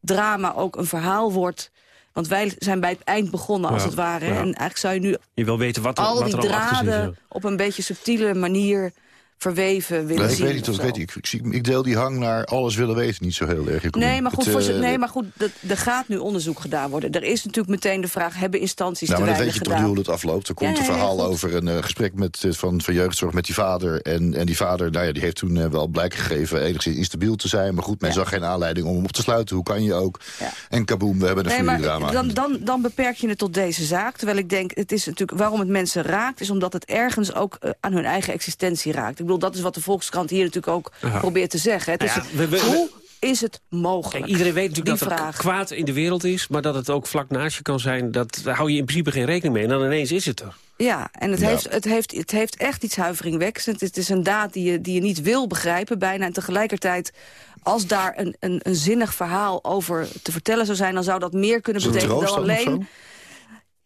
drama ook een verhaal wordt... Want wij zijn bij het eind begonnen, als ja, het ware. Ja. En eigenlijk zou je nu je wil weten wat er, al wat die er draden op een beetje subtiele manier verweven willen nee, ik zien. weet niet, dat weet ik. Ik, ik deel die hang naar alles willen weten niet zo heel erg. Nee, maar goed, het, voor, uh, nee, maar goed dat, er gaat nu onderzoek gedaan worden. Er is natuurlijk meteen de vraag, hebben instanties nou, te maar weinig weet je gedaan? toch hoe het afloopt. Er komt Ja, een ja, verhaal over een uh, gesprek met, uh, van, van jeugdzorg met die vader. En, en die vader, nou ja, die heeft toen uh, wel blijk gegeven enigszins instabiel te zijn. Maar goed, men zag geen aanleiding om hem op te sluiten. Hoe kan je ook? En kaboom, we hebben een Nee, familiedrama. dan, dan, dan beperk je het tot deze zaak. Terwijl ik denk, het is natuurlijk waarom het mensen raakt... is omdat het ergens ook aan hun eigen existentie raakt. Ik bedoel, dat is wat de Volkskrant hier natuurlijk ook Ja. probeert te zeggen. Het is Nou ja, het- we- we- hoe is het mogelijk? Kijk, iedereen weet natuurlijk Die dat er vraag. kwaad in de wereld is... maar dat het ook vlak naast je kan zijn, dat, daar hou je in principe geen rekening mee. En dan ineens is het er. Ja, en het, Ja. Heeft, het, heeft, het heeft echt iets huiveringwekkends. Het is een daad die je, die je niet wil begrijpen bijna. En tegelijkertijd, als daar een, een, een zinnig verhaal over te vertellen zou zijn... dan zou dat meer kunnen Is betekenen dan alleen...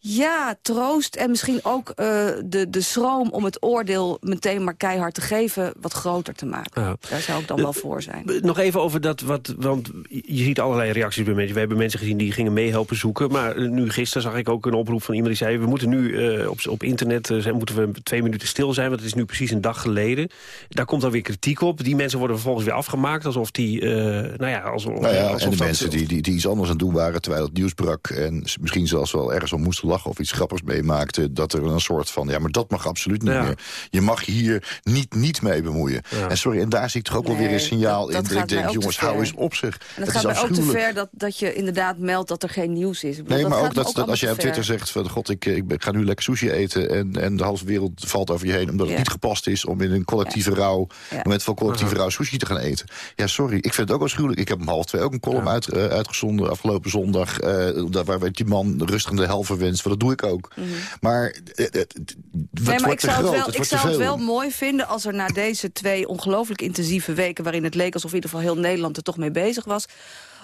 Ja, troost en misschien ook uh, de, de schroom om het oordeel meteen maar keihard te geven wat groter te maken. Ja. Daar zou ik dan wel voor zijn. Nog even over dat, wat, want je ziet allerlei reacties bij mensen. We hebben mensen gezien die gingen meehelpen zoeken. Maar nu gisteren zag ik ook een oproep van iemand die zei... we moeten nu uh, op, op internet uh, zijn, moeten we twee minuten stil zijn... want het is nu precies een dag geleden. Daar komt dan weer kritiek op. Die mensen worden vervolgens weer afgemaakt alsof die... nou ja, alsof, nou ja, alsof en de mensen die, die, die iets anders aan het doen waren... terwijl het nieuws brak en misschien zelfs wel ergens om moesten lachen... of iets grappigs meemaakte, dat er een soort van... ja, maar dat mag absoluut niet Ja. meer. Je mag hier niet, niet mee bemoeien. Ja. En sorry, en daar zie ik toch ook wel weer een signaal dat- dat in... dat ik denk, jongens, hou eens op zich. En het, Het gaat mij ook te afschuwelijk. ver dat, dat je inderdaad meldt dat er geen nieuws is. Ik bedoel, Nee, maar ook dat, dat als jij op Twitter zegt... van god, ik, ik ben- ga nu lekker sushi eten... en, en de halve wereld valt over je heen... omdat het niet gepast is om in een collectieve rouw... moment van collectieve rouw sushi te gaan eten. Ja, sorry, ik vind het ook wel schuwelijk. Ik heb om half twee ook een column uit, eh, uitgezonden afgelopen zondag... eh, daar waar werd die man rustig de hel verwenst. Want dat doe ik ook. Maar het Nee, maar ik zou, het wel, het ik zou het wel mooi vinden als er na deze twee ongelooflijk intensieve weken... waarin het leek alsof in ieder geval heel Nederland er toch mee bezig was...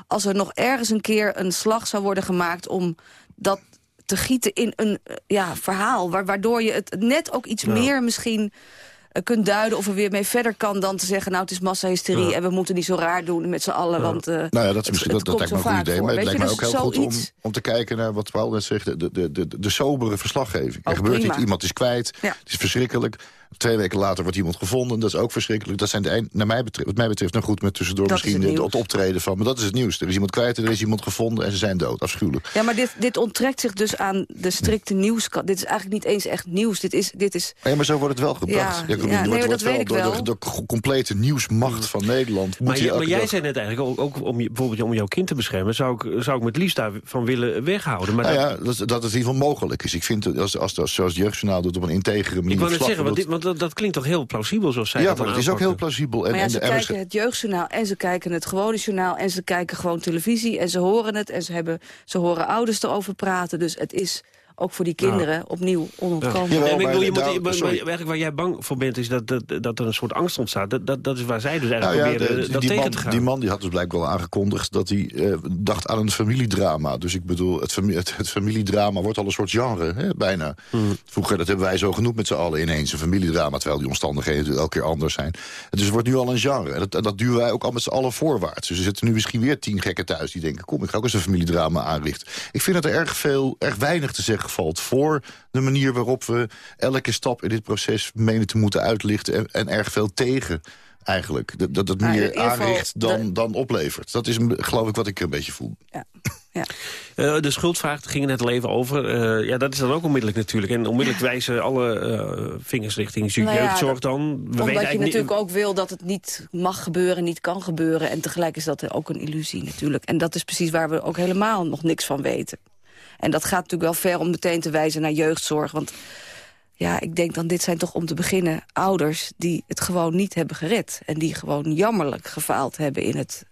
als er nog ergens een keer een slag zou worden gemaakt om dat te gieten in een eh, ja, verhaal... wa- waardoor je het net ook iets Ja. meer misschien kunt duiden... of er weer mee verder kan dan te zeggen... nou, het is massahysterie Ja. en we moeten niet zo raar doen met z'n allen. Want, eh, Nou ja, dat, is misschien, het dat, dat komt lijkt me een goed idee. Maar het lijkt me ook heel dus goed om, om te kijken naar wat Paul net zegt. De, de, de, de, de sobere verslaggeving. er Oh, gebeurt prima. iets, iemand is kwijt. Het is verschrikkelijk. Twee weken later wordt iemand gevonden. Dat is ook verschrikkelijk. Dat zijn de eind, naar mij betreft, wat mij betreft, nou goed, met tussendoor Dat misschien het het optreden van. Maar dat is het nieuws. Er is iemand kwijt en er is iemand gevonden en ze zijn dood. Afschuwelijk. Ja, maar dit, dit onttrekt zich dus aan de strikte nieuwskant. Dit is eigenlijk niet eens echt nieuws. Dit is, dit is Nee, maar zo wordt het wel gebracht. Ja, ja, nee, wordt, dat weet ik wel. De, door de complete nieuwsmacht van Nederland. moet Maar, je je- maar jij dag- zei net eigenlijk, ook, ook om je, bijvoorbeeld om jouw kind te beschermen... zou ik, zou ik me het liefst daarvan willen weghouden. Maar nou dat- ja, dat, dat het in ieder geval mogelijk is. Ik vind, dat als, als, als, zoals het Jeugdjournaal doet, op een integere manier... ik net verslag zeggen, want, dit, want dat, dat klinkt toch heel plausibel zoals zij Ja, dat maar dan het is ook heel plausibel. En, maar ja, en ze kijken het jeugdjournaal en ze kijken het gewone journaal... en ze kijken gewoon televisie en ze horen het... en ze, hebben, ze horen ouders erover praten. Dus het is ook voor die kinderen opnieuw bedoel, je moet, maar- maar sorry. eigenlijk waar jij bang voor bent, is dat, dat, dat er een soort angst ontstaat. Dat, dat, dat is waar zij dus Nou eigenlijk ja, proberen de- dat die, tegen man, te gaan. die man die had dus blijkbaar wel aangekondigd dat hij eh, dacht aan een familiedrama. Dus ik bedoel, het, fami- het, het familiedrama wordt al een soort genre, hè, bijna. Hmm. Vroeger, dat hebben wij zo genoemd met z'n allen ineens, een familiedrama. Terwijl die omstandigheden natuurlijk elke keer anders zijn. Dus het wordt nu al een genre. En dat, en dat duwen wij ook al met z'n allen voorwaarts. Dus er zitten nu misschien weer tien gekken thuis die denken... kom, ik ga ook eens een familiedrama aanrichten. Ik vind dat er erg veel, erg weinig te zeggen valt... voor de manier waarop we elke stap in dit proces menen te moeten uitlichten... en, en erg veel tegen eigenlijk. Dat, dat het Nou, meer geval aanricht dan, dan oplevert. Dat is een- geloof ik wat ik een beetje voel. <laughs> Eh, de schuldvraag, daar ging het net al even over. Eh, ja, dat is dan ook onmiddellijk natuurlijk. En onmiddellijk wijzen alle eh, vingers richting Nou ja, jeugdzorg dan. We Omdat je eigenlijk natuurlijk niet- ook wil dat het niet mag gebeuren, niet kan gebeuren. En tegelijk is dat ook een illusie natuurlijk. En dat is precies waar we ook helemaal nog niks van weten. En dat gaat natuurlijk wel ver om meteen te wijzen naar jeugdzorg. Want ja, ik denk dan, dit zijn toch om te beginnen ouders... die het gewoon niet hebben gered. En die gewoon jammerlijk gefaald hebben in het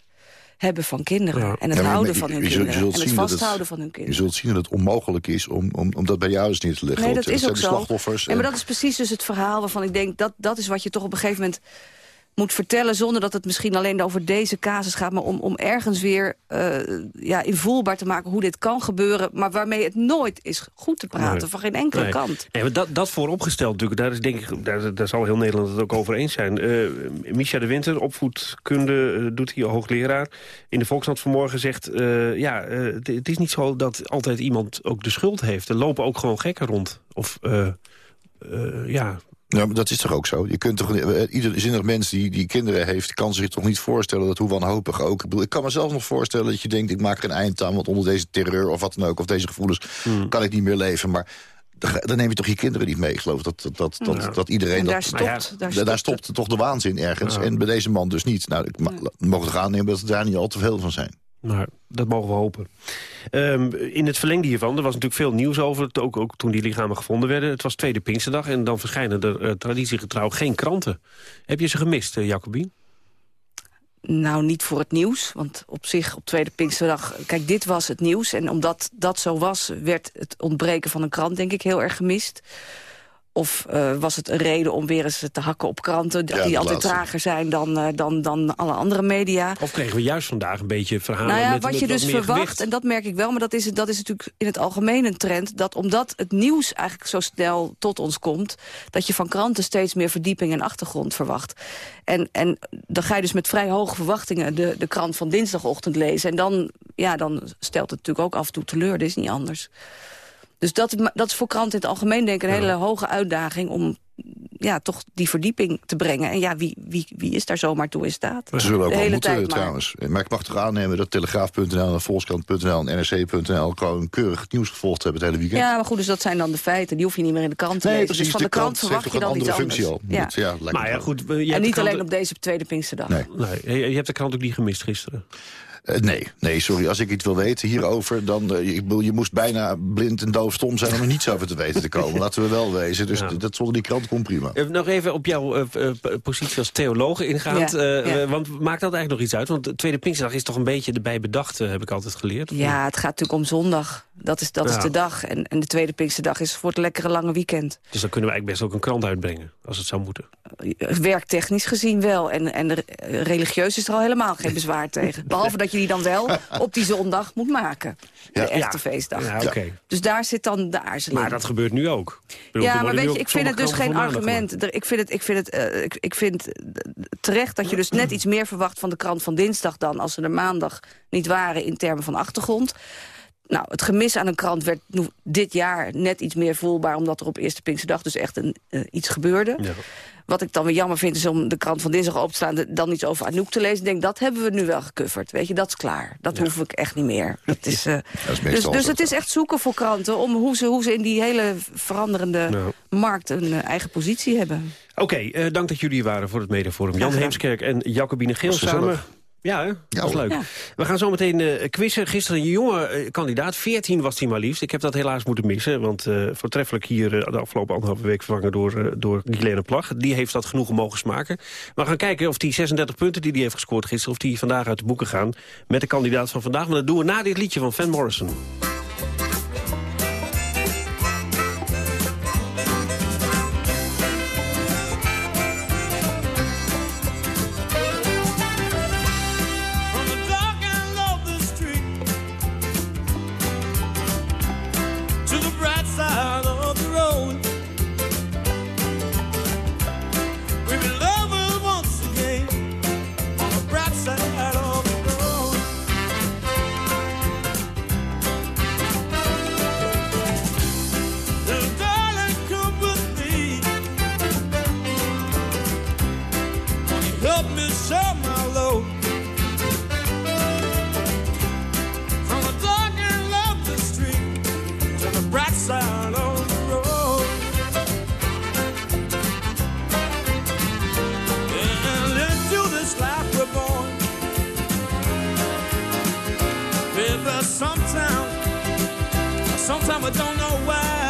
hebben van kinderen. En het Ja, maar- houden maar van hun je zult- je kinderen. zult En het vasthouden van hun Je kinderen. zult zien dat het onmogelijk is om, om, om dat bij jou eens neer te leggen. Nee, Want dat is ook zo. slachtoffers. Ja, maar en- dat is precies dus het verhaal waarvan ik denk... dat, dat is wat je toch op een gegeven moment moet vertellen... zonder dat het misschien alleen over deze casus gaat... maar om, om ergens weer eh, ja, invoelbaar te maken hoe dit kan gebeuren... maar waarmee het nooit is goed te praten, Nee. van geen enkele Nee. kant. Nee, maar dat, dat vooropgesteld natuurlijk, daar, is denk ik, daar, daar zal heel Nederland het ook over eens zijn. Eh Misha de Winter, opvoedkunde, eh, doet hier hoogleraar. In de Volkskrant vanmorgen zegt, ja, het, het is niet zo dat altijd iemand ook de schuld heeft. Er lopen ook gewoon gekken rond. Of, ja... Ja, maar dat is toch ook zo? Je kunt toch, eh, ieder zinnig mens die, die kinderen heeft... kan zich toch niet voorstellen dat hoe wanhopig ook... Ik, bedoel, ik kan mezelf nog voorstellen dat je denkt... ik maak er een eind aan, want onder deze terreur of wat dan ook... of deze gevoelens Hmm. kan ik niet meer leven. Maar dan neem je toch je kinderen niet mee. Ik geloof dat, dat, dat, dat, Ja. dat iedereen... En dat, daar stopt- daar daar stopt toch de waanzin ergens. Ja. En bij deze man dus niet. Nou, ik ma- mogen toch aannemen dat er daar niet al te veel van zijn. Maar dat mogen we hopen. Ehm, in het verlengde hiervan, er was natuurlijk veel nieuws over... ook, ook toen die lichamen gevonden werden. Het was tweede Pinksterdag en dan verschijnen er eh, traditiegetrouw geen kranten. Heb je ze gemist, uh? Nou, niet voor het nieuws, want op zich op Tweede Pinksterdag... Kijk, dit was het nieuws en omdat dat zo was... werd het ontbreken van een krant, denk ik, heel erg gemist. Of eh, was het een reden om weer eens te hakken op kranten... Ja, die altijd laatste. trager zijn dan, eh, dan, dan alle andere media? Of kregen we juist vandaag een beetje verhalen Nou ja, met, wat met je wat dus meer verwacht, gewicht? en dat merk ik wel... maar dat is, dat is natuurlijk in het algemeen een trend... dat omdat het nieuws eigenlijk zo snel tot ons komt... dat je van kranten steeds meer verdieping en achtergrond verwacht. En, en dan ga je dus met vrij hoge verwachtingen... de, de krant van dinsdagochtend lezen. En dan, ja, dan stelt het natuurlijk ook af en toe teleur. Dat is niet anders. Dus dat, dat is voor kranten in het algemeen denk ik een hele hoge uitdaging... om ja, toch die verdieping te brengen. En ja, wie, wie, wie is daar zomaar toe in staat? Ze zullen ook wel moeten maar. trouwens. Maar ik mag toch aannemen dat Telegraaf.nl en Volkskrant.nl en NRC.nl gewoon keurig het nieuws gevolgd hebben het hele weekend. Ja, maar goed, dus dat zijn dan de feiten. Die hoef je niet meer in de krant te Nee, lezen. precies, dus van de de, krant krant verwacht je dan een iets anders. functie al. Ja. Dat- ja, lijkt Maar ja, goed, je En hebt niet krant- alleen op deze tweede Pinksterdag. Nee. Nee, je je hebt de krant ook niet gemist gisteren. Eh, nee, nee, sorry. Als ik iets wil weten hierover, dan... eh, ik bedoel, je moest bijna blind en doof stom zijn om er niets over te weten te komen. <laughs> Laten we wel wezen. Dus Ja. dat zonder die krant komt prima. Nog even op jouw eh, positie als theoloog ingaand. Ja, ja. Want maakt dat eigenlijk nog iets uit? Want de Tweede Pinksterdag is toch een beetje erbij bedacht, heb ik altijd geleerd. Ja, het gaat natuurlijk om zondag. Dat is, dat Ja. is de dag. En, en de tweede Pinksterdag is voor het lekkere lange weekend. Dus dan kunnen we eigenlijk best ook een krant uitbrengen, als het zou moeten. Werktechnisch gezien wel. En, en re- religieus is er al helemaal geen bezwaar tegen. <laughs> Behalve dat je die dan wel <laughs> op die zondag moet maken. De Ja. echte Ja. feestdag. Ja, oké. Dus daar zit dan de aarzeling. Maar dat gebeurt nu ook. Bedoel, Ja, maar weet je, ik vind het dus geen argument. Er- Ik vind het, ik vind het, eh, ik, ik vind terecht dat je dus net iets meer verwacht van de krant van dinsdag dan als ze er maandag niet waren in termen van achtergrond. Nou, het gemis aan een krant werd nu- dit jaar net iets meer voelbaar... omdat er op Eerste Pinksterdag dus echt een, eh, iets gebeurde. Ja. Wat ik dan weer jammer vind is om de krant van dinsdag open te slaan... de- dan iets over Anouk te lezen. Ik denk, dat hebben we nu wel gecoverd. Weet je, dat is klaar. Dat hoef ik echt niet meer. <laughs> Dat is, eh, is dus dus zo. het is echt zoeken voor kranten... om hoe ze, hoe ze in die hele veranderende Nou. markt een eh, eigen positie hebben. Oké, eh, dank dat jullie hier waren voor het Mediaforum. Jan. Heemskerk en Jacobine Geel samen. Ja, hè? dat was hoor. leuk. Ja. We gaan zo meteen eh quizzen. Gisteren een jonge eh, kandidaat, 14 was hij maar liefst. Ik heb dat helaas moeten missen, want eh, voortreffelijk hier de afgelopen anderhalve week vervangen door, door Guilaine Plag. Die heeft dat genoegen mogen smaken. We gaan kijken of die 36 punten die hij heeft gescoord gisteren, of die vandaag uit de boeken gaan met de kandidaat van vandaag. Maar dat doen we na dit liedje van Van Morrison. We don't know why.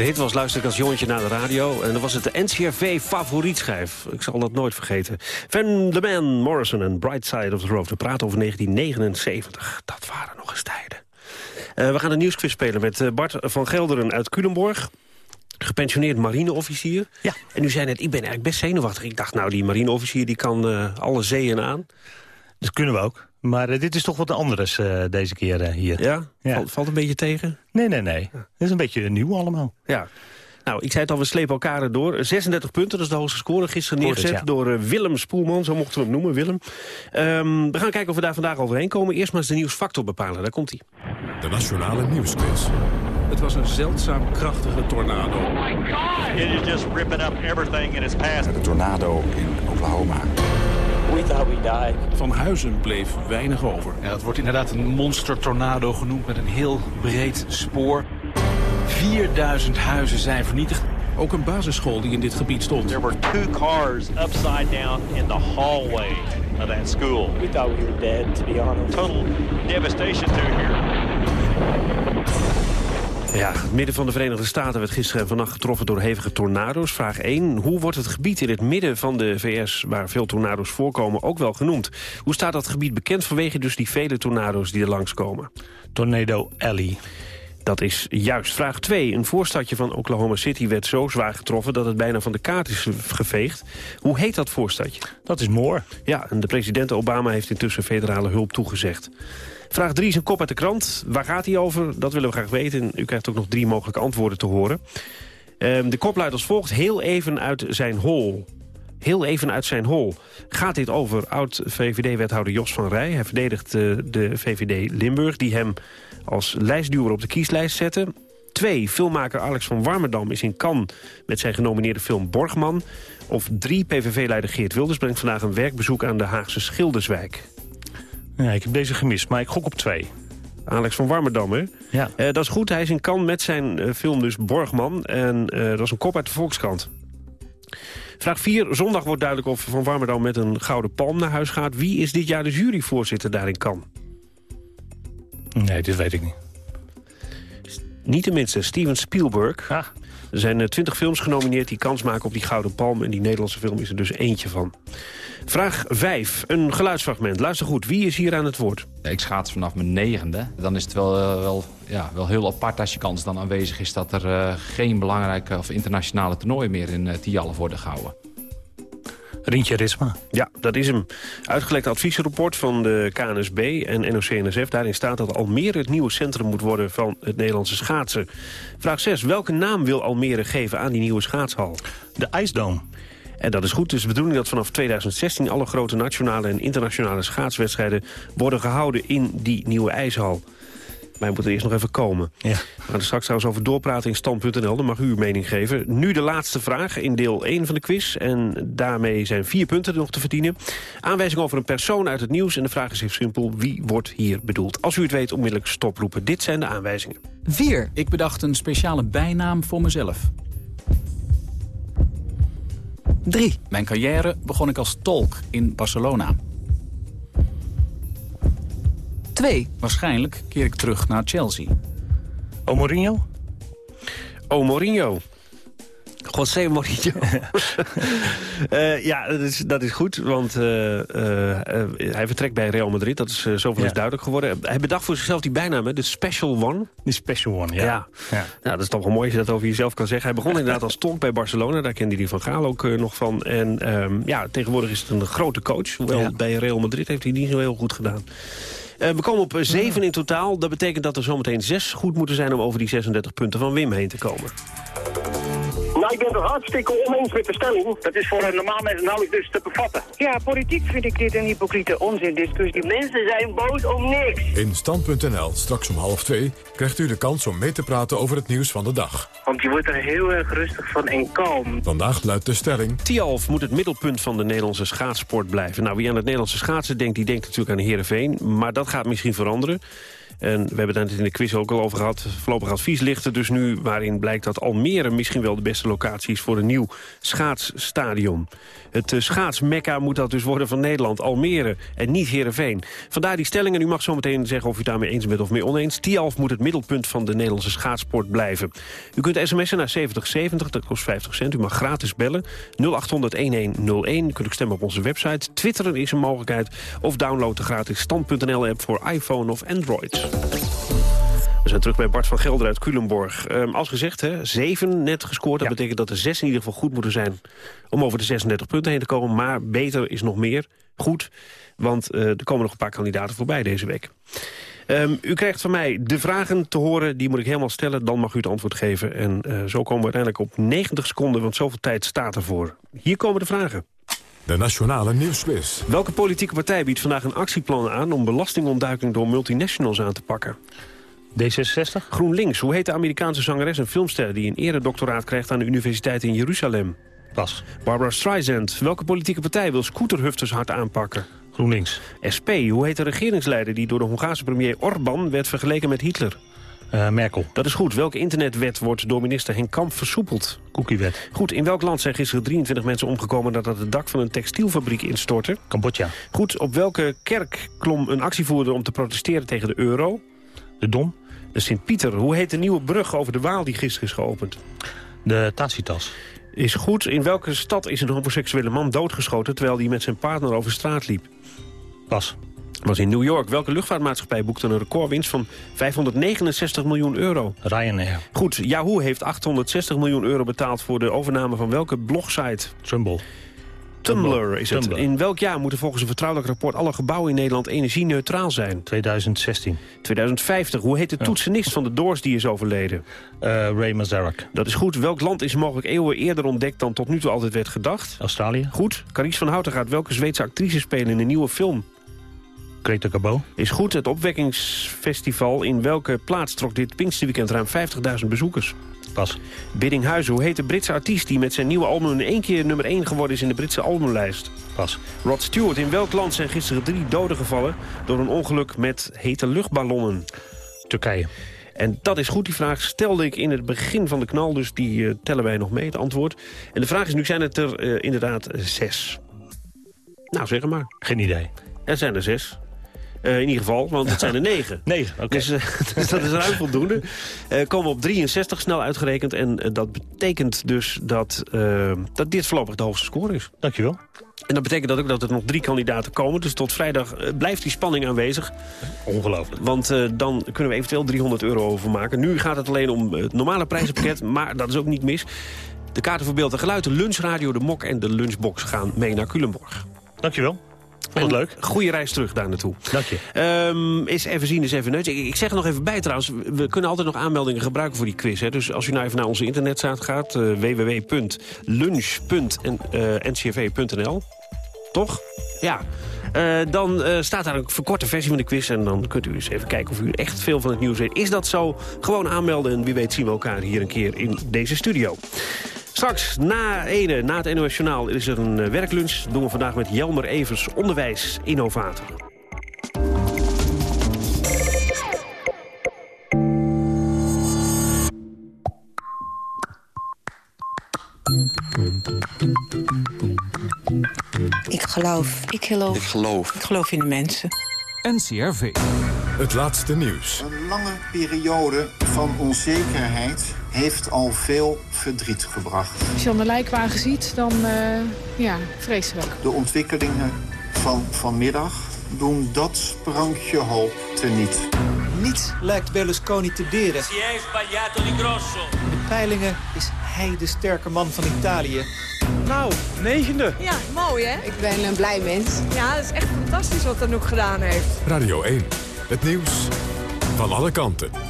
Een hit was, luisterde ik als jongetje naar de radio. En dan was het de NCRV favorietschijf. Ik zal dat nooit vergeten. Van the Man, Morrison en Bright Side of the Road. We praten over 1979. Dat waren nog eens tijden. Eh, we gaan een nieuwsquiz spelen met eh, Bart van Gelderen uit Culemborg. Gepensioneerd marineofficier. Ja. En u zei net, ik ben eigenlijk best zenuwachtig. Ik dacht, nou, die marineofficier die kan eh, alle zeeën aan. Dat kunnen we ook. Maar eh, dit is toch wat anders eh, deze keer eh, hier. Ja? Valt, valt een beetje tegen? Nee, nee, nee. Het is een beetje nieuw allemaal. Ja. Nou, ik zei het al, we slepen elkaar door. 36 punten, dat is de hoogste score. Gisteren neergezet ja. door Willem Spoelman, zo mochten we hem noemen, Willem. Ehm, we gaan kijken of we daar vandaag overheen komen. Eerst maar eens de nieuwsfactor bepalen, daar komt hij. De Nationale Nieuwsquiz. Het was een zeldzaam krachtige tornado. It is just ripping up everything in its path. De tornado in Oklahoma. We thought we died. Van Huizen bleef weinig over. Ja, het wordt inderdaad een monstertornado genoemd met een heel breed spoor. 4000 huizen zijn vernietigd. Ook een basisschool die in dit gebied stond. There were two cars upside down in the hallway of that school. We thought we were dead, to be honest. Total devastation through here. Ja, het midden van de Verenigde Staten werd gisteren en vannacht getroffen door hevige tornado's. Vraag 1. Hoe wordt het gebied in het midden van de VS, waar veel tornado's voorkomen, ook wel genoemd? Hoe staat dat gebied bekend vanwege dus die vele tornado's die er langskomen? Tornado Alley. Dat is juist. Vraag 2. Een voorstadje van Oklahoma City werd zo zwaar getroffen dat het bijna van de kaart is geveegd. Hoe heet dat voorstadje? Dat is Moore. Ja, en de president Obama heeft intussen federale hulp toegezegd. Vraag 3 is een kop uit de krant. Waar gaat hij over? Dat willen we graag weten. En u krijgt ook nog drie mogelijke antwoorden te horen. Ehm, de kop luidt als volgt. Heel even uit zijn hol. Heel even uit zijn hol. Gaat dit over oud-VVD-wethouder Jos van Rij? Hij verdedigt eh, de VVD Limburg, die hem als lijstduwer op de kieslijst zette. Twee, filmmaker Alex van Warmerdam is in Cannes met zijn genomineerde film Borgman. Of drie, PVV-leider Geert Wilders brengt vandaag een werkbezoek aan de Haagse Schilderswijk. Ja, ik heb deze gemist, maar ik gok op twee. Alex van Warmerdam, hè? Ja. Eh, dat is goed, hij is in Cannes met zijn eh, film dus Borgman. En dat is een kop uit de Volkskrant. Vraag 4. Zondag wordt duidelijk of Van Warmerdam met een gouden palm naar huis gaat. Wie is dit jaar de juryvoorzitter daar in Cannes? Nee, dit weet ik niet. Niet tenminste, Steven Spielberg. Er zijn twintig films genomineerd die kans maken op die Gouden Palm... en die Nederlandse film is er dus eentje van. Vraag 5, een geluidsfragment. Luister goed, wie is hier aan het woord? Ik schaats vanaf mijn negende. Dan is het wel, eh, wel, ja, wel heel apart als je kans dan aanwezig is... dat er eh, geen belangrijke of internationale toernooien meer in uh, Tialf worden gehouden. Rintje Risma. Ja, dat is hem. Uitgelekt adviesrapport van de KNSB en NOC-NSF. Daarin staat dat Almere het nieuwe centrum moet worden van het Nederlandse schaatsen. Vraag 6. Welke naam wil Almere geven aan die nieuwe schaatshal? De IJsdoom. En dat is goed. Het is de bedoeling dat vanaf 2016 alle grote nationale en internationale schaatswedstrijden worden gehouden in die nieuwe ijshal. Wij moeten eerst nog even komen. Ja. We gaan er straks trouwens over doorpraten in stand.nl. Dan mag u uw mening geven. Nu de laatste vraag in deel 1 van de quiz. En daarmee zijn vier punten nog te verdienen. Aanwijzing over een persoon uit het nieuws. En de vraag is heel simpel. Wie wordt hier bedoeld? Als u het weet, onmiddellijk stoproepen. Dit zijn de aanwijzingen. 4. Ik bedacht een speciale bijnaam voor mezelf. 3. Mijn carrière begon ik als tolk in Barcelona. 2. Waarschijnlijk keer ik terug naar Chelsea. O Mourinho? O Mourinho. José Mourinho. <laughs> Eh, ja, dat is, dat is goed, want eh, eh, hij vertrekt bij Real Madrid. Dat is zoveel Ja. is duidelijk geworden. Hij bedacht voor zichzelf die bijnaam, hè, de Special One. De Special One, ja. Ja. Ja. Nou, dat is toch wel mooi als je dat over jezelf kan zeggen. Hij begon inderdaad als tolk bij Barcelona. Daar kende hij Van Gaal ook nog van. En ehm, ja, tegenwoordig is het een grote coach. Hoewel Ja. bij Real Madrid heeft hij niet zo heel goed gedaan. Eh, we komen op eh, zeven in totaal. Dat betekent dat er zometeen zes goed moeten zijn... om over die 36 punten van Wim heen te komen. Nou, ik ben het hartstikke oneens met de stelling. Dat is voor een normaal mens nauwelijks dus te bevatten. Ja, politiek vind ik dit een hypocriete onzindiscussie. Mensen zijn boos om niks. In Stand.nl, straks om half twee, krijgt u de kans om mee te praten over het nieuws van de dag. Want je wordt er heel erg rustig van en kalm. Vandaag luidt de stelling... Tialf moet het middelpunt van de Nederlandse schaatsport blijven. Nou, wie aan het Nederlandse schaatsen denkt, die denkt natuurlijk aan Heerenveen. Maar dat gaat misschien veranderen. En we hebben het in de quiz ook al over gehad. Voorlopig advies ligt er dus nu waarin blijkt dat Almere misschien wel de beste locatie is voor een nieuw schaatsstadion. Het uh, schaatsmekka moet dat dus worden van Nederland, Almere en niet Heerenveen. Vandaar die stellingen. U mag zo meteen zeggen of u daarmee eens bent of mee oneens. Tialf moet het middelpunt van de Nederlandse schaatsport blijven. U kunt sms'en naar 7070, dat kost 50 cent. U mag gratis bellen. 0800-1101. U kunt ook stemmen op onze website. Twitteren is een mogelijkheid. Of download de gratis stand.nl-app voor iPhone of Android. We zijn terug bij Bart van Gelder uit Culemborg. Um, als gezegd, hè, zeven net gescoord. Dat betekent dat er zes in ieder geval goed moeten zijn... om over de 36 punten heen te komen. Maar beter is nog meer. Goed, want uh, er komen nog een paar kandidaten voorbij deze week. Um, u krijgt van mij de vragen te horen, die moet ik helemaal stellen. Dan mag u het antwoord geven. En uh, zo komen we uiteindelijk op 90 seconden, want zoveel tijd staat ervoor. Hier komen de vragen. De Nationale Nieuwsquiz. Welke politieke partij biedt vandaag een actieplan aan... om belastingontduiking door multinationals aan te pakken? D66? GroenLinks. Hoe heet de Amerikaanse zangeres en filmster... die een eredoctoraat krijgt aan de Universiteit in Jeruzalem? Pas. Barbara Streisand. Welke politieke partij wil scooterhufters hard aanpakken? GroenLinks. SP. Hoe heet de regeringsleider die door de Hongaarse premier Orbán... werd vergeleken met Hitler? Uh, Merkel. Dat is goed. Welke internetwet wordt door minister Henk Kamp versoepeld? Cookiewet. Goed. In welk land zijn gisteren 23 mensen omgekomen... nadat het dak van een textielfabriek instortte? Cambodja. Goed. Op welke kerk klom een actievoerder om te protesteren tegen de euro? De Dom. De Sint-Pieter. Hoe heet de nieuwe brug over de Waal die gisteren is geopend? De Tacitas. Is goed. In welke stad is een homoseksuele man doodgeschoten... terwijl hij met zijn partner over straat liep? Pas. Was in New York. Welke luchtvaartmaatschappij boekte een recordwinst van 569 miljoen euro? Ryanair. Goed, Yahoo heeft 860 miljoen euro betaald voor de overname van welke blogsite? Trumbull. Tumblr is het. In welk jaar moeten volgens een vertrouwelijk rapport alle gebouwen in Nederland energie-neutraal zijn? 2016. 2050. Hoe heet de toetsenist van de Doors die is overleden? Uh, Ray Manzarek. Dat is goed. Welk land is mogelijk eeuwen eerder ontdekt dan tot nu toe altijd werd gedacht? Australië. Goed. Carice van Houten gaat welke Zweedse actrice spelen in een nieuwe film? Greta Garbo. Is goed. Het opwekkingsfestival in welke plaats trok dit Pinksterweekend ruim 50.000 bezoekers? Pas. Biddinghuizen. Hoe heet de Britse artiest die met zijn nieuwe album in één keer nummer 1 geworden is in de Britse albumlijst? Pas. Rod Stewart. In welk land zijn gisteren drie doden gevallen door een ongeluk met hete luchtballonnen? Turkije. En dat is goed, die vraag stelde ik in het begin van de knal, dus die uh, tellen wij nog mee, het antwoord. En de vraag is nu, zijn het er uh, inderdaad zes? Nou, zeg maar. Geen idee. Er zijn er zes. Uh, in ieder geval, want het zijn er negen. <laughs> negen, oké. Okay. Dus, uh, <laughs> dus, dat is ruim voldoende. Uh, komen we op 63 snel uitgerekend. En dat betekent dus dat, dat dit voorlopig de hoogste score is. Dankjewel. En dat betekent dat ook dat er nog drie kandidaten komen. Dus tot vrijdag blijft die spanning aanwezig. Ongelooflijk. Want dan kunnen we eventueel 300 euro overmaken. Nu gaat het alleen om het normale prijzenpakket, <clears throat> maar dat is ook niet mis. De kaarten voor beeld en geluid, de lunchradio, de mok en de lunchbox gaan mee naar Culemborg. Dankjewel. Vond leuk. Goede reis terug daar naartoe. Dank je. Um, is even zien, is even neus. Ik, ik, zeg er nog even bij trouwens. We kunnen altijd nog aanmeldingen gebruiken voor die quiz. Hè. Dus als u nou even naar onze internetsite gaat. Uh, www.lunch.ncv.nl Toch? Ja. Uh, dan uh, staat daar een verkorte versie van de quiz. En dan kunt u eens even kijken of u echt veel van het nieuws weet. Is dat zo? Gewoon aanmelden en wie weet zien we elkaar hier een keer in deze studio. Straks, na ene, na het NOS Journaal, is er een uh, werklunch. Dat doen we vandaag met Jelmer Evers, onderwijs-innovator. Ik geloof. Ik geloof. Ik geloof. Ik geloof in de mensen. NCRV. Het laatste nieuws. Een lange periode van onzekerheid heeft al veel verdriet gebracht. Als je dan een lijkwagen ziet, dan uh, ja, vreselijk. De ontwikkelingen van vanmiddag doen dat sprankje hoop teniet. Niets lijkt Berlusconi te deren. Si è sbagliato di grosso. In de peilingen is hij de sterke man van Italië. Nou, negende. Ja, mooi hè? Ik ben een blij mens. Ja, het is echt fantastisch wat Anouk gedaan heeft. Radio 1, het nieuws van alle kanten.